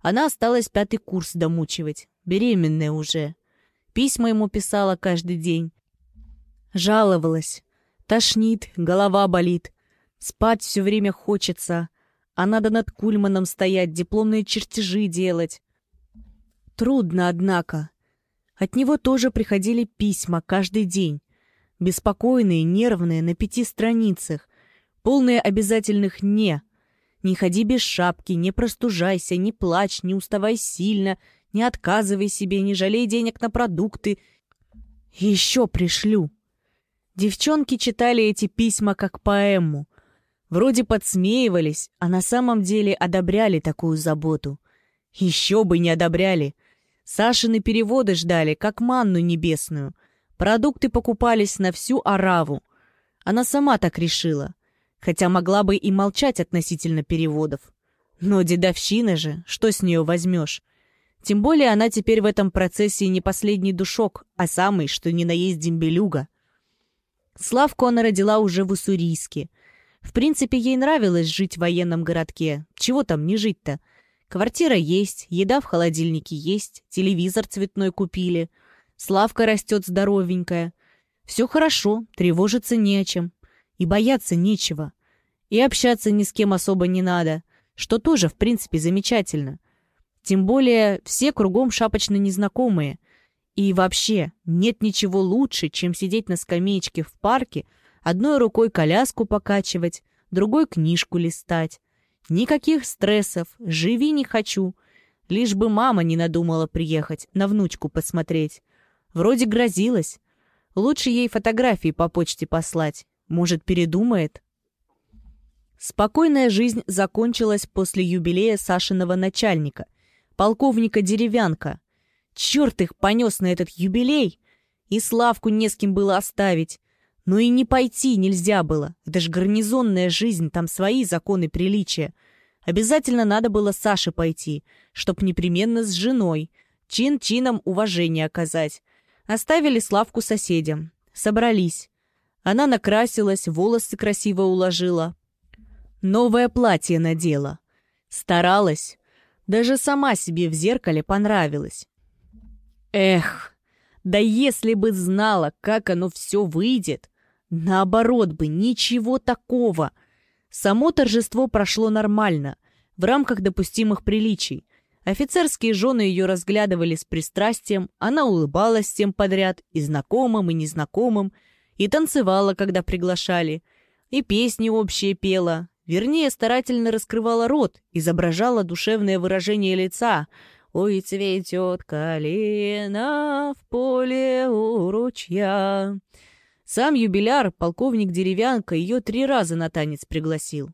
Она осталась пятый курс домучивать, беременная уже. Письма ему писала каждый день. Жаловалась. Тошнит, голова болит. Спать все время хочется а надо над Кульманом стоять, дипломные чертежи делать. Трудно, однако. От него тоже приходили письма каждый день. Беспокойные, нервные, на пяти страницах. Полные обязательных «не». Не ходи без шапки, не простужайся, не плачь, не уставай сильно, не отказывай себе, не жалей денег на продукты. еще пришлю. Девчонки читали эти письма как поэму. Вроде подсмеивались, а на самом деле одобряли такую заботу. Еще бы не одобряли. Сашины переводы ждали, как манну небесную. Продукты покупались на всю ораву. Она сама так решила, хотя могла бы и молчать относительно переводов. Но дедовщина же, что с нее возьмешь? Тем более она теперь в этом процессе не последний душок, а самый, что ни на есть дембелюга. Славку она родила уже в Уссурийске. В принципе, ей нравилось жить в военном городке. Чего там не жить-то? Квартира есть, еда в холодильнике есть, телевизор цветной купили. Славка растет здоровенькая. Все хорошо, тревожиться не о чем. И бояться нечего. И общаться ни с кем особо не надо, что тоже, в принципе, замечательно. Тем более все кругом шапочно незнакомые. И вообще, нет ничего лучше, чем сидеть на скамеечке в парке, одной рукой коляску покачивать, другой книжку листать. Никаких стрессов, живи не хочу. Лишь бы мама не надумала приехать, на внучку посмотреть. Вроде грозилась. Лучше ей фотографии по почте послать. Может, передумает? Спокойная жизнь закончилась после юбилея Сашиного начальника, полковника Деревянка. Черт их понес на этот юбилей! И Славку не с кем было оставить. Но и не пойти нельзя было. Это ж гарнизонная жизнь, там свои законы приличия. Обязательно надо было Саше пойти, чтоб непременно с женой. Чин-чином уважение оказать. Оставили Славку соседям. Собрались. Она накрасилась, волосы красиво уложила. Новое платье надела. Старалась. Даже сама себе в зеркале понравилась. Эх, да если бы знала, как оно все выйдет. Наоборот бы, ничего такого. Само торжество прошло нормально, в рамках допустимых приличий. Офицерские жены ее разглядывали с пристрастием, она улыбалась всем подряд, и знакомым, и незнакомым, и танцевала, когда приглашали, и песни общие пела, вернее, старательно раскрывала рот, изображала душевное выражение лица. «Ой, цветет колено в поле у ручья». Сам юбиляр, полковник Деревянка, ее три раза на танец пригласил.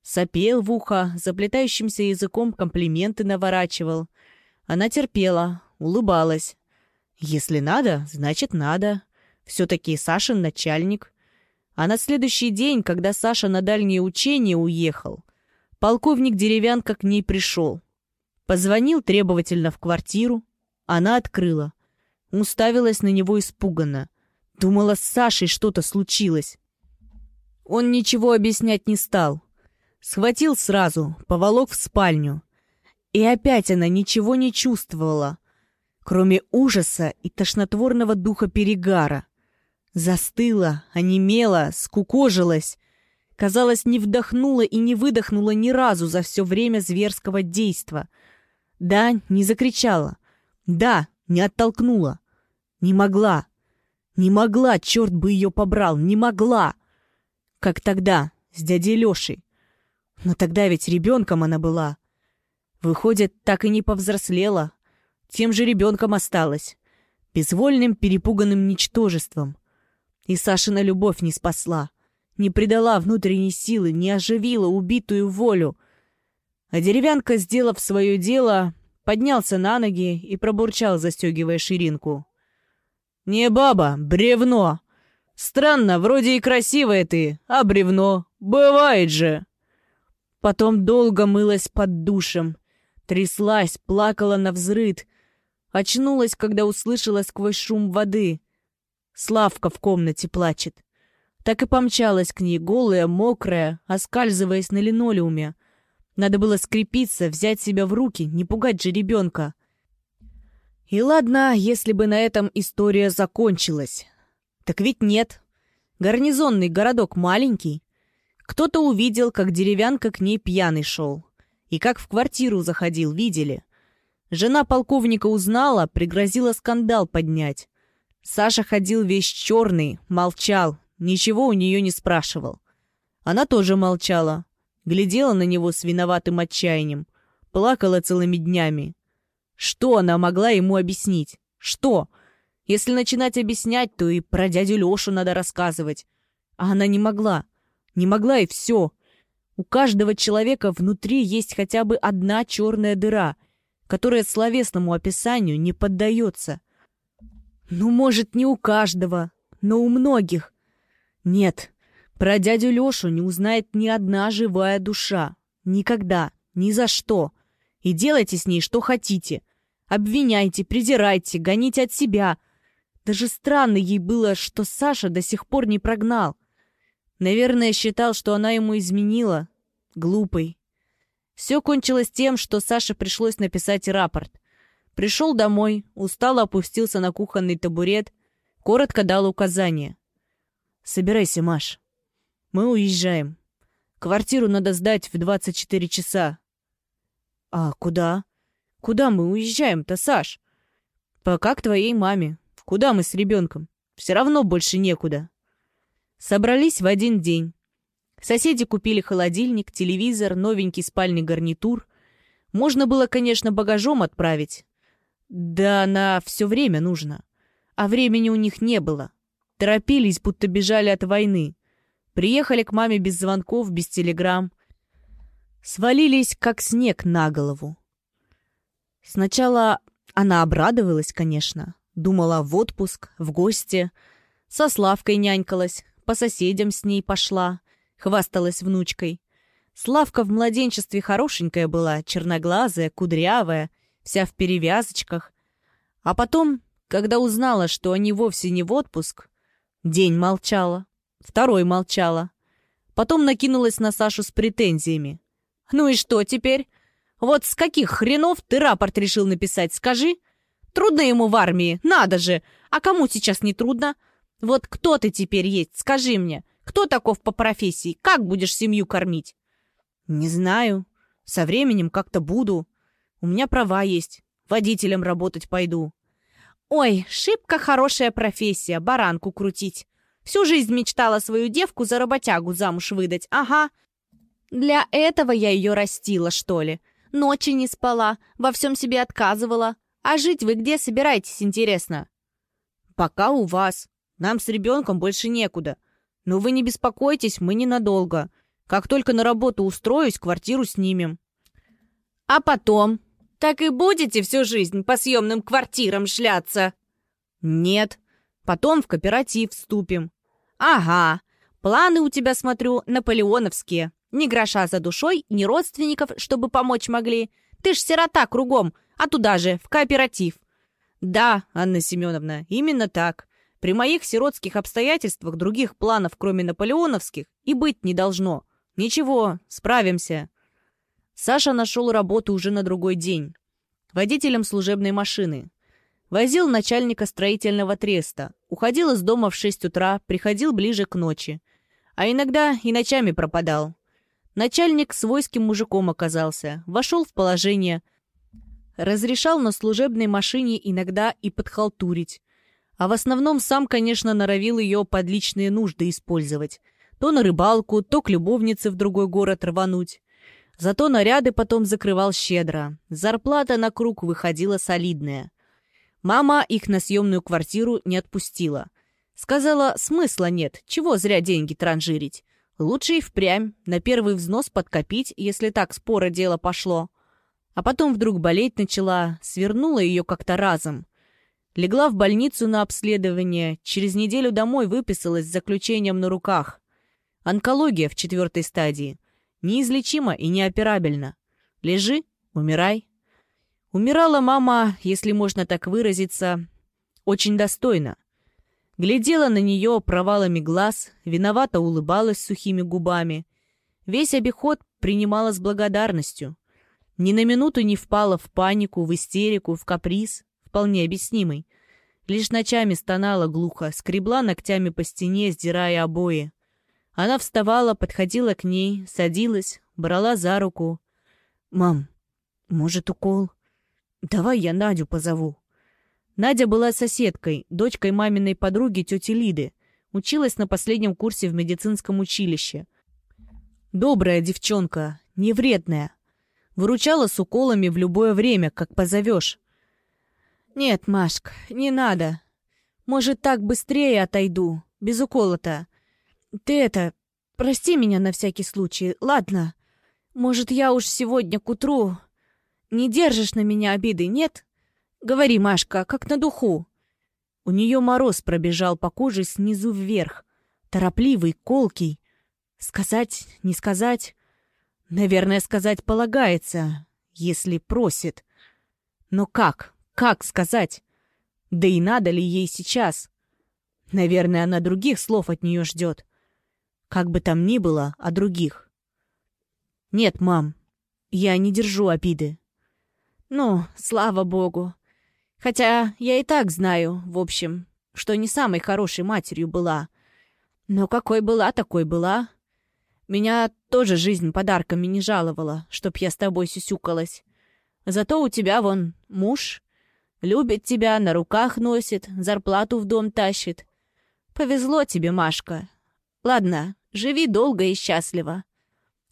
Сопел в ухо, заплетающимся языком комплименты наворачивал. Она терпела, улыбалась. Если надо, значит надо. Все-таки Сашин начальник. А на следующий день, когда Саша на дальние учения уехал, полковник Деревянка к ней пришел. Позвонил требовательно в квартиру. Она открыла. Уставилась на него испуганно. Думала, с Сашей что-то случилось. Он ничего объяснять не стал. Схватил сразу, поволок в спальню. И опять она ничего не чувствовала, кроме ужаса и тошнотворного духа перегара. Застыла, онемела, скукожилась. Казалось, не вдохнула и не выдохнула ни разу за все время зверского действа. Да, не закричала. Да, не оттолкнула. Не могла. Не могла, черт бы ее побрал, не могла. Как тогда, с дядей Лешей. Но тогда ведь ребенком она была. Выходит, так и не повзрослела. Тем же ребенком осталась. Безвольным, перепуганным ничтожеством. И Сашина любовь не спасла. Не придала внутренней силы, не оживила убитую волю. А деревянка, сделав свое дело, поднялся на ноги и пробурчал, застегивая ширинку. «Не баба, бревно! Странно, вроде и красивая ты, а бревно. Бывает же!» Потом долго мылась под душем. Тряслась, плакала на взрыд. Очнулась, когда услышала сквозь шум воды. Славка в комнате плачет. Так и помчалась к ней, голая, мокрая, оскальзываясь на линолеуме. Надо было скрепиться, взять себя в руки, не пугать же ребенка. И ладно, если бы на этом история закончилась. Так ведь нет. Гарнизонный городок маленький. Кто-то увидел, как деревянка к ней пьяный шел. И как в квартиру заходил, видели. Жена полковника узнала, пригрозила скандал поднять. Саша ходил весь черный, молчал, ничего у нее не спрашивал. Она тоже молчала, глядела на него с виноватым отчаянием, плакала целыми днями. Что она могла ему объяснить? Что? Если начинать объяснять, то и про дядю Лешу надо рассказывать. А она не могла. Не могла и все. У каждого человека внутри есть хотя бы одна черная дыра, которая словесному описанию не поддается. Ну, может, не у каждого, но у многих. Нет, про дядю Лешу не узнает ни одна живая душа. Никогда, ни за что. И делайте с ней что хотите. Обвиняйте, презирайте, гоните от себя. Даже странно ей было, что Саша до сих пор не прогнал. Наверное, считал, что она ему изменила. Глупый. Все кончилось тем, что Саше пришлось написать рапорт. Пришел домой, устало опустился на кухонный табурет, коротко дал указание. «Собирайся, Маш. Мы уезжаем. Квартиру надо сдать в 24 часа». «А куда? Куда мы уезжаем-то, Саш?» «Пока к твоей маме. Куда мы с ребенком? Все равно больше некуда». Собрались в один день. Соседи купили холодильник, телевизор, новенький спальный гарнитур. Можно было, конечно, багажом отправить. Да на все время нужно. А времени у них не было. Торопились, будто бежали от войны. Приехали к маме без звонков, без телеграмм. Свалились, как снег на голову. Сначала она обрадовалась, конечно. Думала в отпуск, в гости. Со Славкой нянькалась, по соседям с ней пошла — хвасталась внучкой. Славка в младенчестве хорошенькая была, черноглазая, кудрявая, вся в перевязочках. А потом, когда узнала, что они вовсе не в отпуск, день молчала, второй молчала. Потом накинулась на Сашу с претензиями. «Ну и что теперь? Вот с каких хренов ты рапорт решил написать, скажи? Трудно ему в армии, надо же! А кому сейчас не трудно? Вот кто ты теперь есть, скажи мне? Кто таков по профессии? Как будешь семью кормить?» «Не знаю. Со временем как-то буду. У меня права есть. Водителем работать пойду». «Ой, шибко хорошая профессия, баранку крутить. Всю жизнь мечтала свою девку за работягу замуж выдать, ага. Для этого я ее растила, что ли. Ночи не спала, во всем себе отказывала. А жить вы где собираетесь, интересно?» «Пока у вас. Нам с ребенком больше некуда. «Но вы не беспокойтесь, мы ненадолго. Как только на работу устроюсь, квартиру снимем». «А потом? Так и будете всю жизнь по съемным квартирам шляться?» «Нет. Потом в кооператив вступим». «Ага. Планы у тебя, смотрю, наполеоновские. Ни гроша за душой, ни родственников, чтобы помочь могли. Ты ж сирота кругом, а туда же, в кооператив». «Да, Анна Семеновна, именно так. При моих сиротских обстоятельствах других планов, кроме наполеоновских, и быть не должно. Ничего, справимся. Саша нашел работу уже на другой день. Водителем служебной машины. Возил начальника строительного треста. Уходил из дома в 6 утра, приходил ближе к ночи. А иногда и ночами пропадал. Начальник свойским мужиком оказался. Вошел в положение. Разрешал на служебной машине иногда и подхалтурить. А в основном сам, конечно, норовил ее под личные нужды использовать. То на рыбалку, то к любовнице в другой город рвануть. Зато наряды потом закрывал щедро. Зарплата на круг выходила солидная. Мама их на съемную квартиру не отпустила. Сказала, смысла нет, чего зря деньги транжирить. Лучше и впрямь, на первый взнос подкопить, если так споро дело пошло. А потом вдруг болеть начала, свернула ее как-то разом. Легла в больницу на обследование, через неделю домой выписалась с заключением на руках. Онкология в четвертой стадии. Неизлечима и неоперабельна. Лежи, умирай. Умирала мама, если можно так выразиться, очень достойно. Глядела на нее провалами глаз, виновато улыбалась сухими губами. Весь обиход принимала с благодарностью. Ни на минуту не впала в панику, в истерику, в каприз вполне объяснимый. Лишь ночами стонала глухо, скребла ногтями по стене, сдирая обои. Она вставала, подходила к ней, садилась, брала за руку. «Мам, может, укол? Давай я Надю позову». Надя была соседкой, дочкой маминой подруги тети Лиды. Училась на последнем курсе в медицинском училище. Добрая девчонка, невредная. Выручала с уколами в любое время, как позовешь. «Нет, Машка, не надо. Может, так быстрее отойду, без укола-то. Ты это, прости меня на всякий случай, ладно? Может, я уж сегодня к утру... Не держишь на меня обиды, нет? Говори, Машка, как на духу». У нее мороз пробежал по коже снизу вверх, торопливый, колкий. Сказать, не сказать? Наверное, сказать полагается, если просит. Но как? Как сказать? Да и надо ли ей сейчас? Наверное, она других слов от нее ждет. Как бы там ни было, о других. Нет, мам, я не держу обиды. Ну, слава богу. Хотя я и так знаю, в общем, что не самой хорошей матерью была. Но какой была, такой была. Меня тоже жизнь подарками не жаловала, чтоб я с тобой сюсюкалась. Зато у тебя вон муж. Любит тебя, на руках носит, зарплату в дом тащит. Повезло тебе, Машка. Ладно, живи долго и счастливо.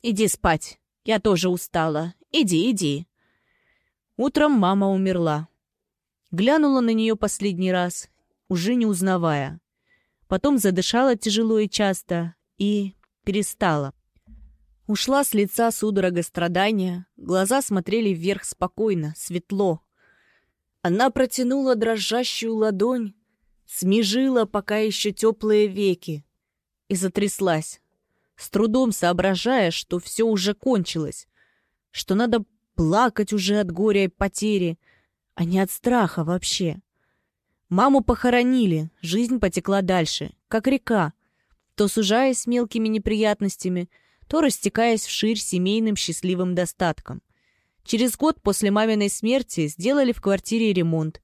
Иди спать. Я тоже устала. Иди, иди. Утром мама умерла. Глянула на нее последний раз, уже не узнавая. Потом задышала тяжело и часто и перестала. Ушла с лица судорога страдания, глаза смотрели вверх спокойно, светло. Она протянула дрожащую ладонь, смежила пока еще теплые веки и затряслась, с трудом соображая, что все уже кончилось, что надо плакать уже от горя и потери, а не от страха вообще. Маму похоронили, жизнь потекла дальше, как река, то сужаясь мелкими неприятностями, то растекаясь вширь семейным счастливым достатком. Через год после маминой смерти сделали в квартире ремонт.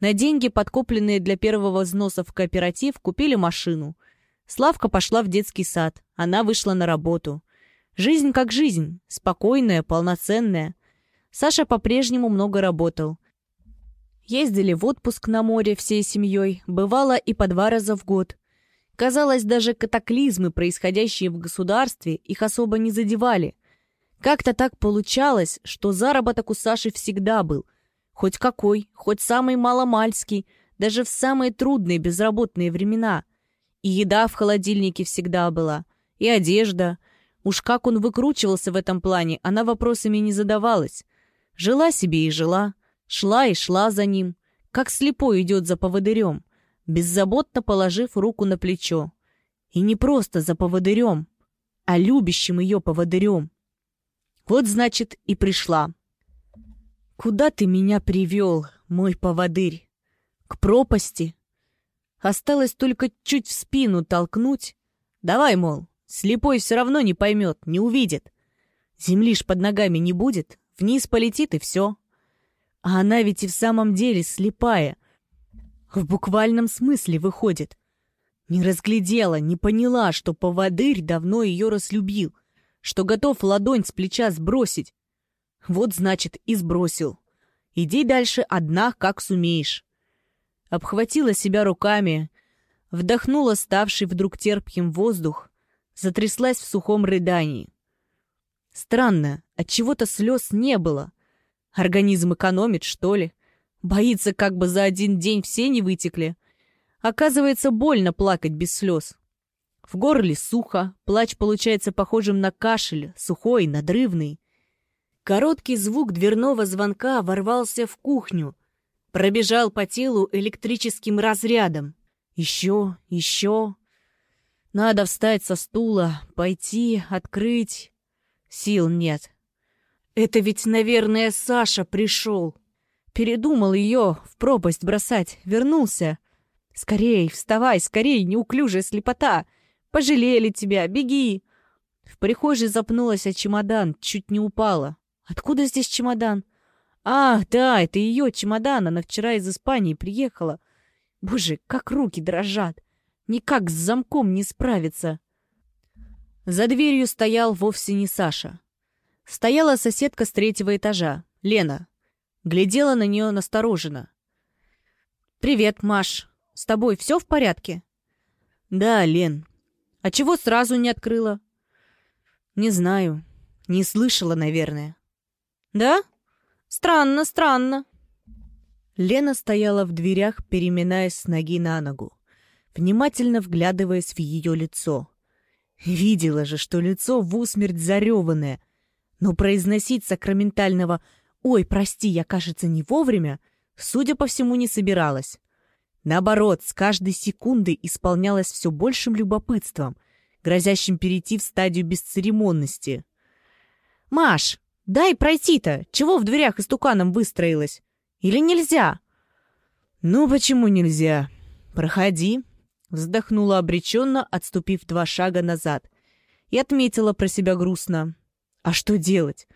На деньги, подкопленные для первого взноса в кооператив, купили машину. Славка пошла в детский сад, она вышла на работу. Жизнь как жизнь, спокойная, полноценная. Саша по-прежнему много работал. Ездили в отпуск на море всей семьей, бывало и по два раза в год. Казалось, даже катаклизмы, происходящие в государстве, их особо не задевали. Как-то так получалось, что заработок у Саши всегда был. Хоть какой, хоть самый маломальский, даже в самые трудные безработные времена. И еда в холодильнике всегда была, и одежда. Уж как он выкручивался в этом плане, она вопросами не задавалась. Жила себе и жила, шла и шла за ним, как слепой идет за поводырем беззаботно положив руку на плечо. И не просто за поводырем, а любящим ее поводырем. Вот, значит, и пришла. «Куда ты меня привел, мой поводырь? К пропасти?» Осталось только чуть в спину толкнуть. Давай, мол, слепой все равно не поймет, не увидит. Земли ж под ногами не будет, вниз полетит и все. А она ведь и в самом деле слепая, в буквальном смысле выходит. Не разглядела, не поняла, что поводырь давно ее разлюбил, что готов ладонь с плеча сбросить. Вот, значит, и сбросил. Иди дальше одна, как сумеешь. Обхватила себя руками, вдохнула ставший вдруг терпким воздух, затряслась в сухом рыдании. Странно, от чего то слез не было. Организм экономит, что ли? Боится, как бы за один день все не вытекли. Оказывается, больно плакать без слез. В горле сухо, плач получается похожим на кашель, сухой, надрывный. Короткий звук дверного звонка ворвался в кухню, пробежал по телу электрическим разрядом. Еще, еще. Надо встать со стула, пойти, открыть. Сил нет. Это ведь, наверное, Саша пришел. Передумал ее в пропасть бросать, вернулся. Скорей, вставай, скорей, неуклюжая слепота. Пожалели тебя, беги. В прихожей запнулась о чемодан, чуть не упала. Откуда здесь чемодан? Ах, да, это ее чемодан, она вчера из Испании приехала. Боже, как руки дрожат. Никак с замком не справиться. За дверью стоял вовсе не Саша. Стояла соседка с третьего этажа, Лена, глядела на нее настороженно. «Привет, Маш. С тобой все в порядке?» «Да, Лен. А чего сразу не открыла?» «Не знаю. Не слышала, наверное». «Да? Странно, странно». Лена стояла в дверях, переминаясь с ноги на ногу, внимательно вглядываясь в ее лицо. Видела же, что лицо в усмерть зареванное, но произносить сакраментального «Ой, прости, я, кажется, не вовремя», судя по всему, не собиралась. Наоборот, с каждой секундой исполнялась все большим любопытством, грозящим перейти в стадию бесцеремонности. «Маш, дай пройти-то! Чего в дверях истуканом выстроилась? Или нельзя?» «Ну, почему нельзя? Проходи», — вздохнула обреченно, отступив два шага назад. И отметила про себя грустно. «А что делать?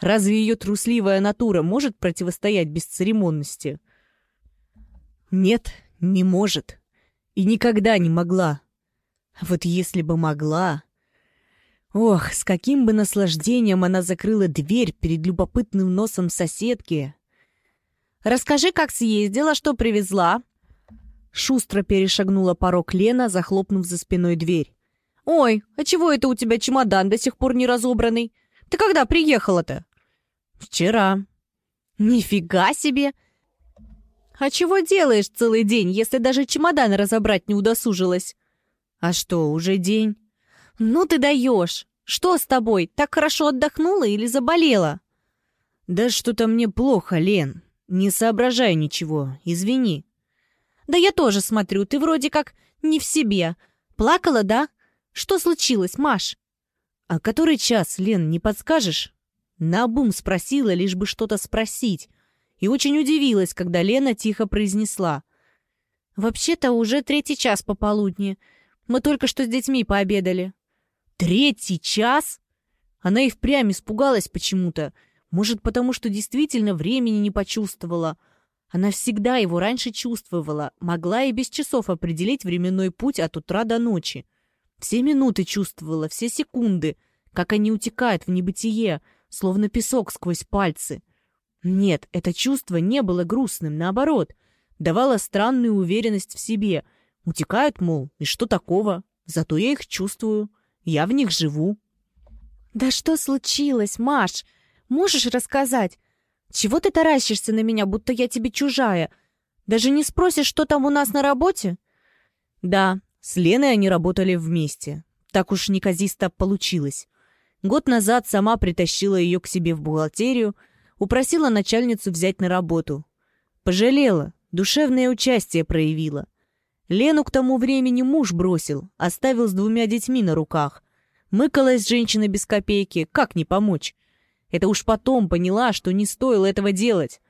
Разве ее трусливая натура может противостоять бесцеремонности?» «Нет, не может. И никогда не могла. Вот если бы могла...» Ох, с каким бы наслаждением она закрыла дверь перед любопытным носом соседки. «Расскажи, как съездила, что привезла?» Шустро перешагнула порог Лена, захлопнув за спиной дверь. «Ой, а чего это у тебя чемодан до сих пор не разобранный? Ты когда приехала-то?» «Вчера». «Нифига себе! А чего делаешь целый день, если даже чемодан разобрать не удосужилась?» «А что, уже день?» «Ну ты даешь! Что с тобой? Так хорошо отдохнула или заболела?» «Да что-то мне плохо, Лен. Не соображаю ничего. Извини». «Да я тоже смотрю, ты вроде как не в себе. Плакала, да? Что случилось, Маш?» «А который час, Лен, не подскажешь?» Наобум спросила, лишь бы что-то спросить. И очень удивилась, когда Лена тихо произнесла. «Вообще-то уже третий час пополудни. Мы только что с детьми пообедали». Третий час? Она и впрямь испугалась почему-то. Может, потому что действительно времени не почувствовала. Она всегда его раньше чувствовала, могла и без часов определить временной путь от утра до ночи. Все минуты чувствовала, все секунды, как они утекают в небытие, словно песок сквозь пальцы. Нет, это чувство не было грустным, наоборот, давало странную уверенность в себе. Утекают, мол, и что такого? Зато я их чувствую. Я в них живу». «Да что случилось, Маш? Можешь рассказать? Чего ты таращишься на меня, будто я тебе чужая? Даже не спросишь, что там у нас на работе?» «Да, с Леной они работали вместе. Так уж неказисто получилось. Год назад сама притащила ее к себе в бухгалтерию, упросила начальницу взять на работу. Пожалела, душевное участие проявила. Лену к тому времени муж бросил, оставил с двумя детьми на руках. Мыкалась женщина без копейки, как не помочь? Это уж потом поняла, что не стоило этого делать.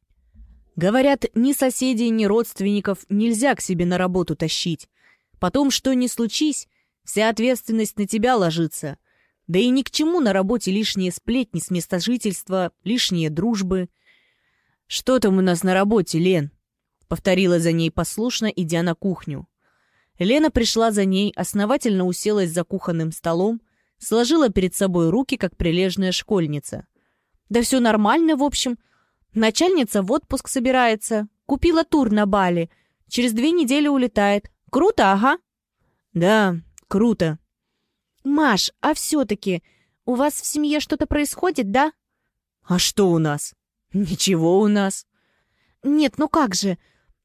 Говорят, ни соседей, ни родственников нельзя к себе на работу тащить. Потом, что ни случись, вся ответственность на тебя ложится. Да и ни к чему на работе лишние сплетни с места жительства, лишние дружбы. «Что там у нас на работе, Лен?» — повторила за ней послушно, идя на кухню. Лена пришла за ней, основательно уселась за кухонным столом, сложила перед собой руки, как прилежная школьница. «Да все нормально, в общем. Начальница в отпуск собирается. Купила тур на Бали. Через две недели улетает. Круто, ага?» «Да, круто». «Маш, а все-таки у вас в семье что-то происходит, да?» «А что у нас?» «Ничего у нас». «Нет, ну как же?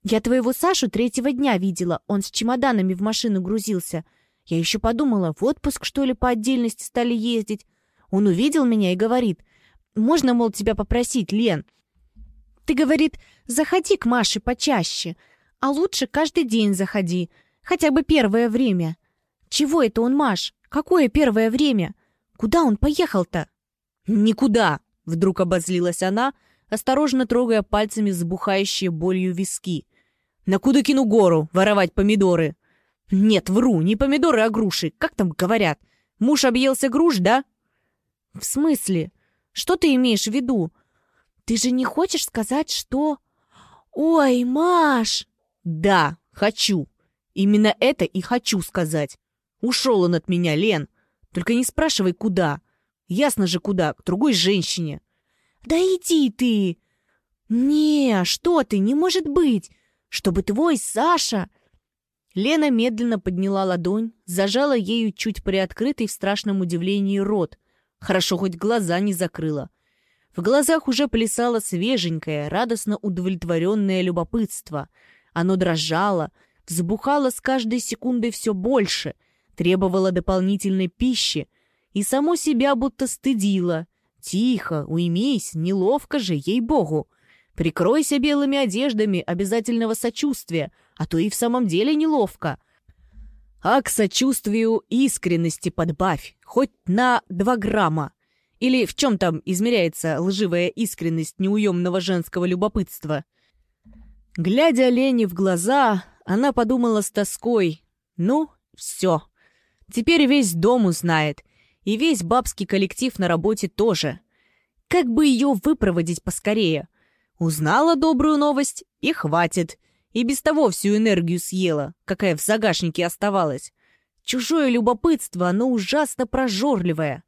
Я твоего Сашу третьего дня видела, он с чемоданами в машину грузился. Я еще подумала, в отпуск, что ли, по отдельности стали ездить. Он увидел меня и говорит, можно, мол, тебя попросить, Лен? Ты, говорит, заходи к Маше почаще, а лучше каждый день заходи, хотя бы первое время. Чего это он, Маш? Какое первое время? Куда он поехал-то? Никуда, вдруг обозлилась она, осторожно трогая пальцами взбухающие болью виски. На Кудыкину гору воровать помидоры. Нет, вру, не помидоры, а груши. Как там говорят? Муж объелся груш, да? В смысле? Что ты имеешь в виду? Ты же не хочешь сказать, что... Ой, Маш! Да, хочу. Именно это и хочу сказать. Ушел он от меня, Лен. Только не спрашивай, куда. Ясно же, куда, к другой женщине. Да иди ты! Не, что ты, не может быть чтобы твой Саша...» Лена медленно подняла ладонь, зажала ею чуть приоткрытый в страшном удивлении рот. Хорошо, хоть глаза не закрыла. В глазах уже плясало свеженькое, радостно удовлетворенное любопытство. Оно дрожало, взбухало с каждой секундой все больше, требовало дополнительной пищи и само себя будто стыдило. «Тихо, уймись, неловко же, ей-богу!» Прикройся белыми одеждами обязательного сочувствия, а то и в самом деле неловко. А к сочувствию искренности подбавь, хоть на два грамма. Или в чем там измеряется лживая искренность неуемного женского любопытства? Глядя Лене в глаза, она подумала с тоской. «Ну, все. Теперь весь дом узнает. И весь бабский коллектив на работе тоже. Как бы ее выпроводить поскорее? Узнала добрую новость и хватит. И без того всю энергию съела, какая в загашнике оставалась. Чужое любопытство, оно ужасно прожорливое.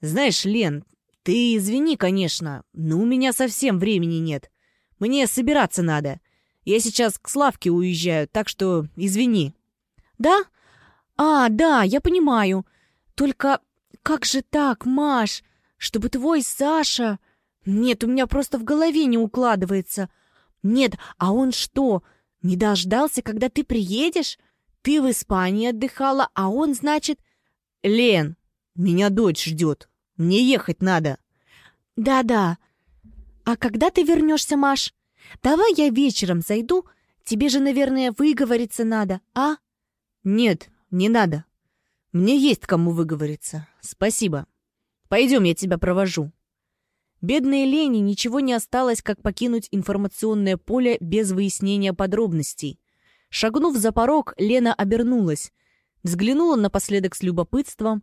Знаешь, Лен, ты извини, конечно, но у меня совсем времени нет. Мне собираться надо. Я сейчас к Славке уезжаю, так что извини. Да? А, да, я понимаю. Только как же так, Маш? Чтобы твой Саша... Нет, у меня просто в голове не укладывается. Нет, а он что, не дождался, когда ты приедешь? Ты в Испании отдыхала, а он, значит... Лен, меня дочь ждет. Мне ехать надо. Да-да. А когда ты вернешься, Маш? Давай я вечером зайду. Тебе же, наверное, выговориться надо, а? Нет, не надо. Мне есть кому выговориться. Спасибо. Пойдем, я тебя провожу. Бедной Лене ничего не осталось, как покинуть информационное поле без выяснения подробностей. Шагнув за порог, Лена обернулась, взглянула напоследок с любопытством,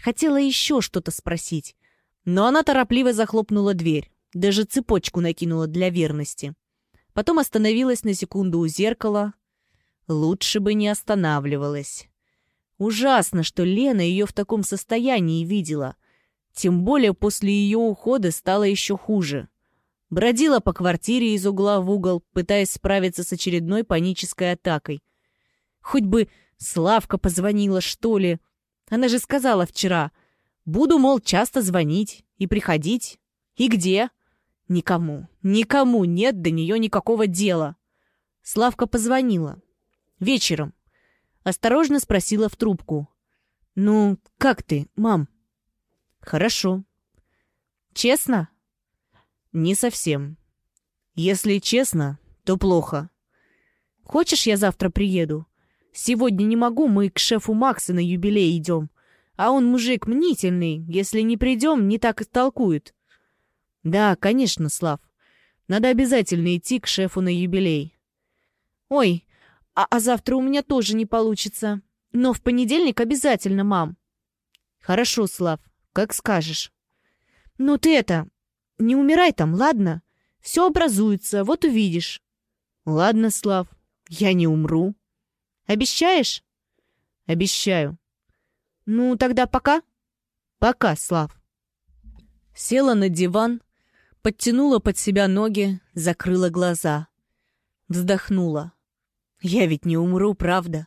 хотела еще что-то спросить, но она торопливо захлопнула дверь, даже цепочку накинула для верности. Потом остановилась на секунду у зеркала. Лучше бы не останавливалась. Ужасно, что Лена ее в таком состоянии видела. Тем более после ее ухода стало еще хуже. Бродила по квартире из угла в угол, пытаясь справиться с очередной панической атакой. Хоть бы Славка позвонила, что ли. Она же сказала вчера. Буду, мол, часто звонить и приходить. И где? Никому, никому нет до нее никакого дела. Славка позвонила. Вечером. Осторожно спросила в трубку. «Ну, как ты, мам?» Хорошо. Честно? Не совсем. Если честно, то плохо. Хочешь, я завтра приеду? Сегодня не могу, мы к шефу Макса на юбилей идем. А он мужик мнительный, если не придем, не так и толкует. Да, конечно, Слав. Надо обязательно идти к шефу на юбилей. Ой, а, а завтра у меня тоже не получится. Но в понедельник обязательно, мам. Хорошо, Слав. Как скажешь. Ну ты это, не умирай там, ладно? Все образуется, вот увидишь. Ладно, Слав, я не умру. Обещаешь? Обещаю. Ну, тогда пока. Пока, Слав. Села на диван, подтянула под себя ноги, закрыла глаза. Вздохнула. Я ведь не умру, правда?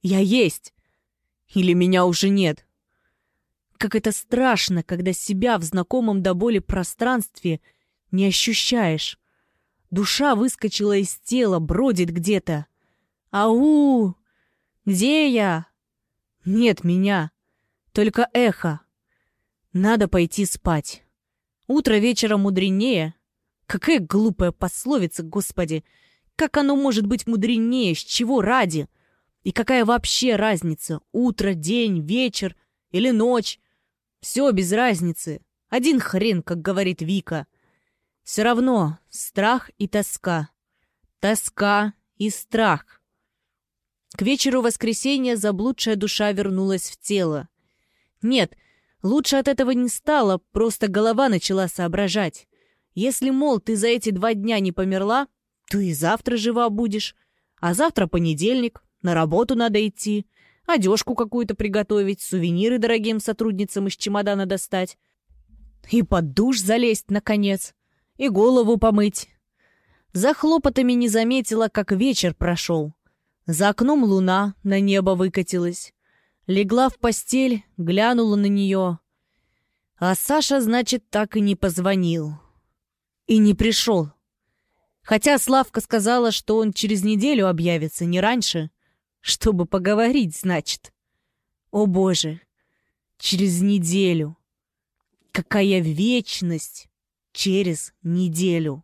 Я есть. Или меня уже нет? Как это страшно, когда себя в знакомом до боли пространстве не ощущаешь. Душа выскочила из тела, бродит где-то. Ау! Где я? Нет меня. Только эхо. Надо пойти спать. Утро вечера мудренее. Какая глупая пословица, господи! Как оно может быть мудренее? С чего ради? И какая вообще разница? Утро, день, вечер или ночь? Все без разницы. Один хрен, как говорит Вика. Все равно страх и тоска. Тоска и страх. К вечеру воскресенья заблудшая душа вернулась в тело. Нет, лучше от этого не стало, просто голова начала соображать. Если, мол, ты за эти два дня не померла, то и завтра жива будешь. А завтра понедельник, на работу надо идти одежку какую-то приготовить, сувениры дорогим сотрудницам из чемодана достать. И под душ залезть, наконец. И голову помыть. За хлопотами не заметила, как вечер прошел. За окном луна на небо выкатилась. Легла в постель, глянула на нее. А Саша, значит, так и не позвонил. И не пришел. Хотя Славка сказала, что он через неделю объявится, не раньше. Чтобы поговорить, значит. О боже, через неделю. Какая вечность через неделю.